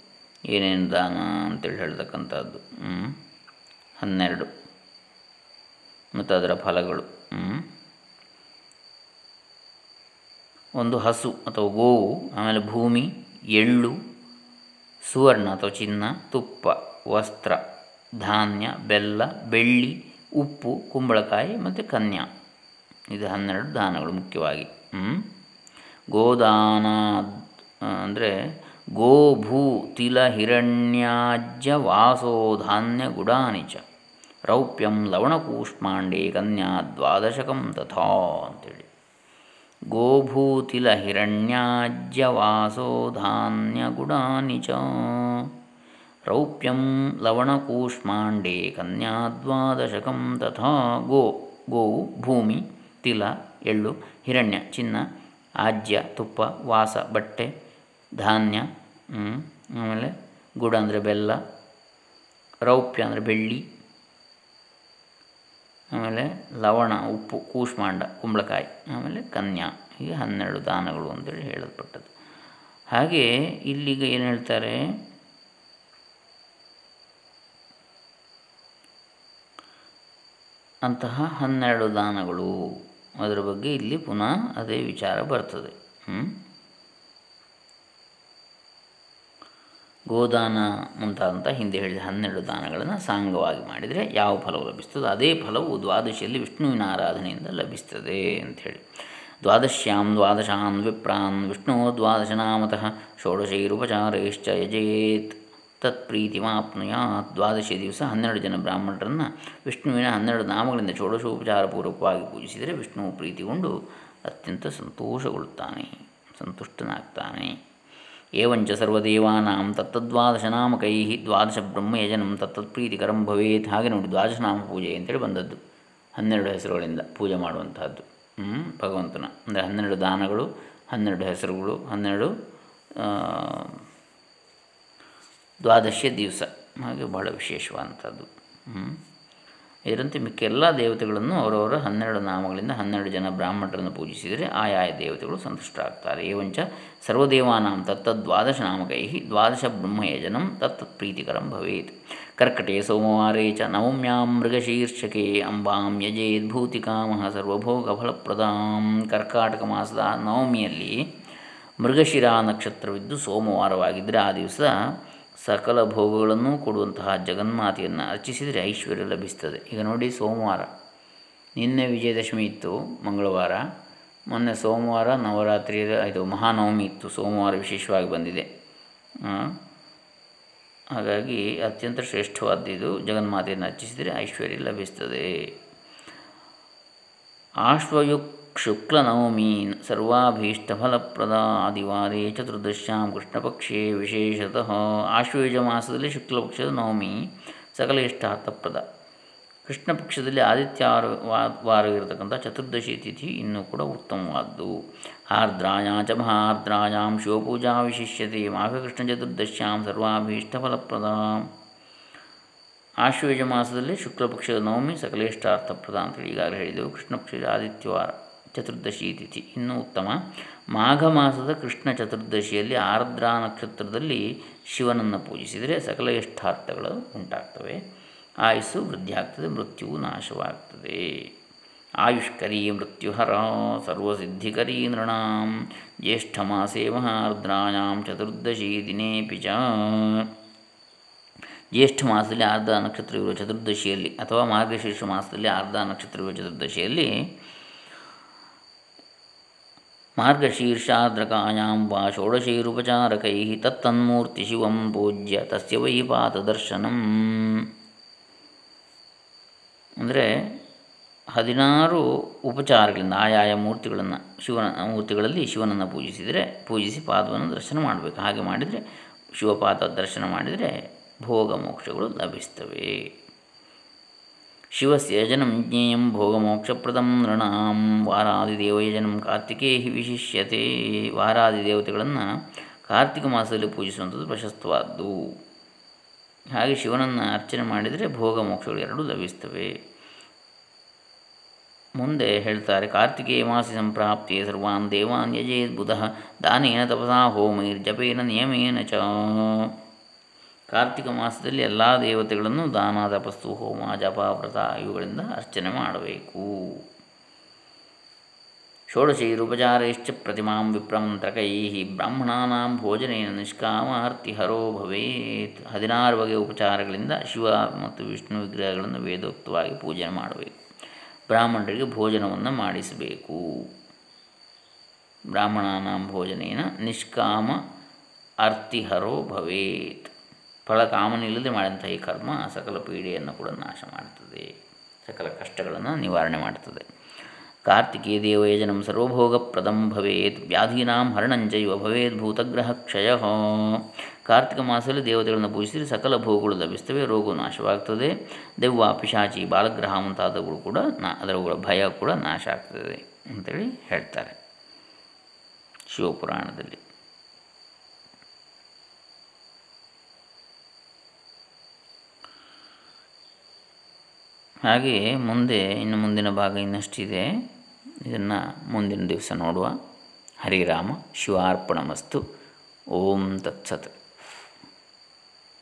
ಏನೇನು ದಾನ ಅಂತೇಳಿ ಹೇಳ್ತಕ್ಕಂಥದ್ದು. ಹನ್ನೆರಡು. ಮತ್ತು ಅದರ ಫಲಗಳು. ಒಂದು ಹಸು ಅಥವಾ ಗೋವು, ಆಮೇಲೆ ಭೂಮಿ, ಎಳ್ಳು, ಸುವರ್ಣ ಅಥವಾ ಚಿನ್ನ, ತುಪ್ಪ, ವಸ್ತ್ರ, ಧಾನ್ಯ, ಬೆಲ್ಲ, ಬೆಳ್ಳಿ ಉಪ್ಪು, ಕುಂಬಳಕಾಯಿ ಮತ್ತು ಕನ್ಯಾ. ಇದು ಹನ್ನೆರಡು ದಾನಗಳು ಮುಖ್ಯವಾಗಿ. ಗೋದಾನ, ಅಂದರೆ ಗೋಭೂ, ತಿಲ, ಹಿರಣ್ಯಾಜ್ಯ ವಾಸೋ ಧಾನ್ಯ ಗುಡಾನಿಚ, ರೌಪ್ಯಂ ಲವಣಕೂಷ್ಮಾಂಡೇ ಕನ್ಯಾ, ದ್ವಾದಶಕಂ ತಥಾ ಅಂತೇಳಿ. ಗೋಭೂತಿಲ ಹಿರಣ್ಯಾಜ್ಯ ವಾಸೋ ಧಾನ್ಯ ಗುಡಾನಿ ರೌಪ್ಯಂ ಲವಣಕೂಷ್ಮಾಂಡೇ ಕನ್ಯಾದ್ವಾದಶಕಂ ತಥಾ ಗೋ ಗೋವು ಭೂಮಿ ತಿಲ ಎಳ್ಳು, ಹಿರಣ್ಯ, ಚಿನ್ನ, ಆಜ್ಯ, ತುಪ್ಪ, ವಾಸ, ಬಟ್ಟೆ, ಧಾನ್ಯ ಆಮೇಲೆ ಗುಡ ಅಂದರೆ ಬೆಲ್ಲ, ರೌಪ್ಯ ಅಂದರೆ ಬೆಳ್ಳಿ, ಆಮೇಲೆ ಲವಣ, ಉಪ್ಪು, ಕೂಷ್ಮಾಂಡ, ಕುಂಬಳಕಾಯಿ, ಆಮೇಲೆ ಕನ್ಯಾ, ಹೀಗೆ ಹನ್ನೆರಡು ದಾನಗಳು ಅಂತೇಳಿ ಹೇಳಲ್ಪಟ್ಟದ್ದು. ಹಾಗೆ ಇಲ್ಲಿಗೆ ಏನು ಹೇಳ್ತಾರೆ? ಅಂತಹ ಹನ್ನೆರಡು ದಾನಗಳು. ಅದರ ಬಗ್ಗೆ ಇಲ್ಲಿ ಪುನಃ ಅದೇ ವಿಚಾರ ಬರ್ತದೆ. ಗೋದಾನ ಮುಂತಾದಂಥ ಹಿಂದೆ ಹೇಳಿದ ಹನ್ನೆರಡು ದಾನಗಳನ್ನು ಸಾಂಗವಾಗಿ ಮಾಡಿದರೆ ಯಾವ ಫಲವು ಲಭಿಸ್ತದೆ ಅದೇ ಫಲವು ದ್ವಾದಶಿಯಲ್ಲಿ ವಿಷ್ಣುವಿನ ಆರಾಧನೆಯಿಂದ ಲಭಿಸ್ತದೆ ಅಂಥೇಳಿ ದ್ವಾದಶ್ಯಾಂ ದ್ವಾದಶಾನ್ ವಿಪ್ರಾನ್ ವಿಷ್ಣು ದ್ವಾದಶನಾಮತಃ ಷೋಡಶೈರುಪಚಾರೈಶ್ಚ ಯಜೇತ್. ತತ್ಪ್ರೀತಿಮಾಪ್ನುಯಾತ್ ದ್ವಾದಶಿ ದಿವಸ ಹನ್ನೆರಡು ಜನ ಬ್ರಾಹ್ಮಣರನ್ನು ವಿಷ್ಣುವಿನ ಹನ್ನೆರಡು ನಾಮಗಳಿಂದ ಷೋಡಶೋಪಚಾರಪೂರ್ವಕವಾಗಿ ಪೂಜಿಸಿದರೆ ವಿಷ್ಣು ಪ್ರೀತಿಗೊಂಡು ಅತ್ಯಂತ ಸಂತೋಷಗೊಳ್ಳುತ್ತಾನೆ, ಸಂತುಷ್ಟನಾಗ್ತಾನೆ. ಏವಂಚ ಸರ್ವದೇವಾನಾಂ ತತ್ತದ್ವಾದಶನಾಮಕೈ ದ್ವಾದಶ ಬ್ರಹ್ಮಯಜನಂ ತತ್ತತ್ಪ್ರೀತಿಕರಂ ಭವೇತ್ ಹಾಗೆ ನೋಡಿ ದ್ವಾದಶ ನಾಮ ಪೂಜೆ ಅಂತೇಳಿ ಬಂದದ್ದು, ಹನ್ನೆರಡು ಹೆಸರುಗಳಿಂದ ಪೂಜೆ ಮಾಡುವಂತಹದ್ದು. ಭಗವಂತನ. ಅಂದರೆ ಹನ್ನೆರಡು ದಾನಗಳು, ಹನ್ನೆರಡು ಹೆಸರುಗಳು, ಹನ್ನೆರಡು ದ್ವಾದಶ ದಿವಸ. ಹಾಗೆ ಬಹಳ ವಿಶೇಷವಾದಂಥದ್ದು. ಇದರಂತೆ ಮಿಕ್ಕ ಎಲ್ಲ ದೇವತೆಗಳನ್ನು ಅವರವರ ಹನ್ನೆರಡು ನಾಮಗಳಿಂದ ಹನ್ನೆರಡು ಜನ ಬ್ರಾಹ್ಮಣರನ್ನು ಪೂಜಿಸಿದರೆ ಆಯಾಯ ದೇವತೆಗಳು ಸಂತುಷ್ಟರಾಗ್ತಾರೆ ಏವಂಚ ಸರ್ವದೇವಾನಾಂ ತತ್ತದ್ವಾದಶ ನಾಮಕೈ ದ್ವಾದಶ ಬ್ರಹ್ಮಯಜನಂ ತತ್ತತ್ ಪ್ರೀತಿಕರಂ ಭವೇತ್. ಕರ್ಕಟೆ ಸೋಮವಾರೇ ಚ ನವಮ್ಯಾಂ ಮೃಗಶೀರ್ಷಕೆ ಅಂಬಾಂ ಯಜೇದ್ಭೂತಿಕಾಮಃ ಸರ್ವಭೋಗ ಫಲಪ್ರದಾಂ. ಕರ್ಕಾಟಕ ಮಾಸದ ನವಮಿಯಲ್ಲಿ ಮೃಗಶಿರಾ ನಕ್ಷತ್ರವಿದ್ದು ಸೋಮವಾರವಾಗಿದ್ದರೆ ಆ ದಿವಸ ಸಕಲ ಭೋಗಗಳನ್ನು ಕೊಡುವಂತಹ ಜಗನ್ಮಾತೆಯನ್ನು ಅರ್ಚಿಸಿದರೆ ಐಶ್ವರ್ಯ ಲಭಿಸ್ತದೆ. ಈಗ ನೋಡಿ ಸೋಮವಾರ. ನಿನ್ನೆ ವಿಜಯದಶಮಿ ಇತ್ತು, ಮಂಗಳವಾರ. ಮೊನ್ನೆ ಸೋಮವಾರ ನವರಾತ್ರಿ, ಇದು ಮಹಾನವಮಿ ಇತ್ತು, ಸೋಮವಾರ ವಿಶೇಷವಾಗಿ ಬಂದಿದೆ. ಹಾಗಾಗಿ ಅತ್ಯಂತ ಶ್ರೇಷ್ಠವಾದ್ದು ಜಗನ್ಮಾತೆಯನ್ನು ಅರ್ಚಿಸಿದರೆ ಐಶ್ವರ್ಯ ಲಭಿಸ್ತದೆ. ಆಶ್ವಯುಕ್ ಶುಕ್ಲನವಮಿ ಸರ್ವಾಭೀಷ್ಟಫಲಪ್ರದ ಆದಿವಾರೇ ಚತುರ್ದಶ್ಯಾಂ ಕೃಷ್ಣಪಕ್ಷೇ ವಿಶೇಷತಃ ಆಶ್ವಯುಜ ಮಾಸದಲ್ಲಿ ಶುಕ್ಲಪಕ್ಷದ ನವಮಿ ಸಕಲ ಇಷ್ಟಾರ್ಥಪ್ರದ ಕೃಷ್ಣ ಪಕ್ಷದಲ್ಲಿ ಆದಿತ್ಯವಾರ ವಾರವಿರತಕ್ಕಂಥ ಚತುರ್ದಶಿ ತಿಥಿ ಇನ್ನೂ ಕೂಡ ಉತ್ತಮವಾದ್ದು. ಆರ್ದ್ರಾಯಾ ಚ ಮಹಾರ್ದ್ರಾಯಾಂ ಶಿವಪೂಜಾ ವಿಶಿಷ್ಯತೆ ಮಾಘಕೃಷ್ಣ ಚತುರ್ದಶ್ಯಾಂ ಸರ್ವಾಭೀಷ್ಟಫಲಪ್ರದ. ಆಶ್ವಯುಜ ಮಾಸದಲ್ಲಿ ಶುಕ್ಲಪಕ್ಷದ ನವಮಿ ಸಕಲೇಷ್ಟಾರ್ಥಪ್ರದ ಅಂತೇಳಿ ಈಗಾಗಲೇ ಹೇಳಿದೆವು. ಕೃಷ್ಣ ಪಕ್ಷದ ಆದಿತ್ಯವಾರ. ಚತುರ್ದಶಿ ತಿಥಿ ಇನ್ನೂ ಉತ್ತಮ. ಮಾಘ ಮಾಸದ ಕೃಷ್ಣ ಚತುರ್ದಶಿಯಲ್ಲಿ ಆರ್ದ್ರಾ ನಕ್ಷತ್ರದಲ್ಲಿ ಶಿವನನ್ನು ಪೂಜಿಸಿದರೆ ಸಕಲ ಇಷ್ಟಾರ್ಥಗಳು ಉಂಟಾಗ್ತವೆ. ಆಯುಸ್ಸು ವೃದ್ಧಿಯಾಗ್ತದೆ ಮೃತ್ಯುವು ನಾಶವಾಗ್ತದೆ. ಆಯುಷ್ಕರಿ, ಮೃತ್ಯುಹರ, ಸರ್ವಸಿದ್ಧಿಕರಿ ನೃಣಾಂ. ಜ್ಯೇಷ್ಠ ಮಾಸೇ ಮಹಾರ್ದ್ರಾಂ ಚತುರ್ದಶಿ ದಿನೇ ಪಿಚ. ಜ್ಯೇಷ್ಠ ಮಾಸದಲ್ಲಿ ಆರ್ಧ ನಕ್ಷತ್ರವಿರುವ ಚತುರ್ದಶಿಯಲ್ಲಿ ಅಥವಾ ಮಾರ್ಗಶೀರ್ಷ ಮಾಸದಲ್ಲಿ ಆರ್ಧ ನಕ್ಷತ್ರವಿರುವ ಚತುರ್ದಶಿಯಲ್ಲಿ ವಾ ಷೋಡಶೈರುಪಚಾರಕೈ ತತ್ತನ್ಮೂರ್ತಿ ಶಿವಂ ಪೂಜ್ಯ ತಸ್ಯ ವೈ ಪಾತದರ್ಶನಂ ಅಂದರೆ ಹದಿನಾರು ಉಪಚಾರಗಳಿಂದ ಆಯಾಯ ಮೂರ್ತಿಗಳನ್ನು ಶಿವನ, ಮೂರ್ತಿಗಳಲ್ಲಿ ಶಿವನನ್ನು ಪೂಜಿಸಿದರೆ, ಪೂಜಿಸಿ ಪಾದವನ್ನು ದರ್ಶನ ಮಾಡಬೇಕು. ಹಾಗೆ ಮಾಡಿದರೆ ಶಿವಪಾದ ದರ್ಶನ ಮಾಡಿದರೆ ಭೋಗ ಮೋಕ್ಷಗಳು ಲಭಿಸ್ತವೆ. ಶಿವಸ್ಯಜನಂ ಜ್ಞೇಯಂ ಭೋಗಮೋಕ್ಷಪ್ರದಂ ನೃಣಾಂ ವಾರಾದಿದೇವಯಜನಂ ಕಾರ್ತಿಕೇಹಿ ವಿಶಿಷ್ಯತೆ ವಾರಾದಿ ದೇವತೆಗಳನ್ನು ಕಾರ್ತಿಕ ಮಾಸದಲ್ಲಿ ಪೂಜಿಸುವಂಥದ್ದು ಪ್ರಶಸ್ತವಾದ್ದು. ಹಾಗೆ ಶಿವನನ್ನು ಅರ್ಚನೆ ಮಾಡಿದರೆ ಭೋಗ ಮೋಕ್ಷಗಳು ಎರಡೂ ಲಭಿಸ್ತವೆ. ಮುಂದೆ ಹೇಳ್ತಾರೆ ಕಾರ್ತಿಕೇಯ ಮಾಸಿ ಸಂಪ್ರಾಪ್ತಿ ಸರ್ವಾನ್ ದೇವಾನ್ ಯಜೇದ್ ಬುಧ ದಾನೇನ ತಪಸಾ ಹೋಮೈರ್ಜಪೇನ ನಿಯಮೇನ ಚ ಕಾರ್ತಿಕ ಮಾಸದಲ್ಲಿ ಎಲ್ಲ ದೇವತೆಗಳನ್ನು ದಾನ ತಪಸ್ಸು ಹೋಮ, ಜಪ, ವ್ರತ ಇವುಗಳಿಂದ ಅರ್ಚನೆ ಮಾಡಬೇಕು. ಷೋಡಶೈರುಪಚಾರೈಶ್ಚ ಪ್ರತಿಮಾಂ ವಿಪ್ರಮಂತ್ರಕೈ ಬ್ರಾಹ್ಮಣಾನಾಂ ಭೋಜನೇನ ನಿಷ್ಕಾಮಾರ್ತಿ ಹರೋ ಭವೇತ್. ಹದಿನಾರು ಬಗೆಯ ಉಪಚಾರಗಳಿಂದ ಶಿವ ಮತ್ತು ವಿಷ್ಣು ವಿಗ್ರಹಗಳನ್ನು ವೇದೋಕ್ತವಾಗಿ ಪೂಜನೆ ಮಾಡಬೇಕು. ಬ್ರಾಹ್ಮಣರಿಗೆ ಭೋಜನವನ್ನು ಮಾಡಿಸಬೇಕು. ಬ್ರಾಹ್ಮಣಾನಾಂ ಭೋಜನೇನ ನಿಷ್ಕಾಮ ಅರ್ತಿಹರೋ ಭವೇತ್. ಫಲ ಕಾಮನಿಲ್ಲದೆ ಮಾಡಿದಂಥ ಈ ಕರ್ಮ ಸಕಲ ಪೀಡೆಯನ್ನು ಕೂಡ ನಾಶ ಮಾಡುತ್ತದೆ. ಸಕಲ ಕಷ್ಟಗಳನ್ನು ನಿವಾರಣೆ ಮಾಡುತ್ತದೆ. ಕಾರ್ತಿಕೇ ದೇವಯಜನಂ ಸರ್ವಭೋಗಪ್ರದಂ ಭವೇತ್ ವ್ಯಾಧೀನಾಂ ಹರಣಂಜಯವ ಭವೇತ್ ಭೂತಗ್ರಹ ಕ್ಷಯ. ಕಾರ್ತಿಕ ಮಾಸದಲ್ಲಿ ದೇವತೆಗಳನ್ನು ಪೂಜಿಸಿದರೆ ಸಕಲ ಭೋಗಗಳು ಲಭಿಸ್ತವೆ ರೋಗವು ನಾಶವಾಗ್ತದೆ ದೆವ್ವ, ಪಿಶಾಚಿ, ಬಾಲಗ್ರಹ ಮುಂತಾದವುಗಳು ಕೂಡ ನಾ, ಅದರ ಭಯ ಕೂಡ ನಾಶ ಆಗ್ತದೆ ಅಂತೇಳಿ ಹೇಳ್ತಾರೆ. ಶಿವಪುರಾಣದಲ್ಲಿ. ಹಾಗೆಯೇ ಮುಂದೆ ಇನ್ನು ಮುಂದಿನ ಭಾಗ ಇನ್ನಷ್ಟಿದೆ ಇದನ್ನು ಮುಂದಿನ ದಿವಸ ನೋಡುವ. ಹರಿರಾಮ ಶಿವಾರ್ಪಣಮಸ್ತು. ಓಂ ತತ್ಸತ್.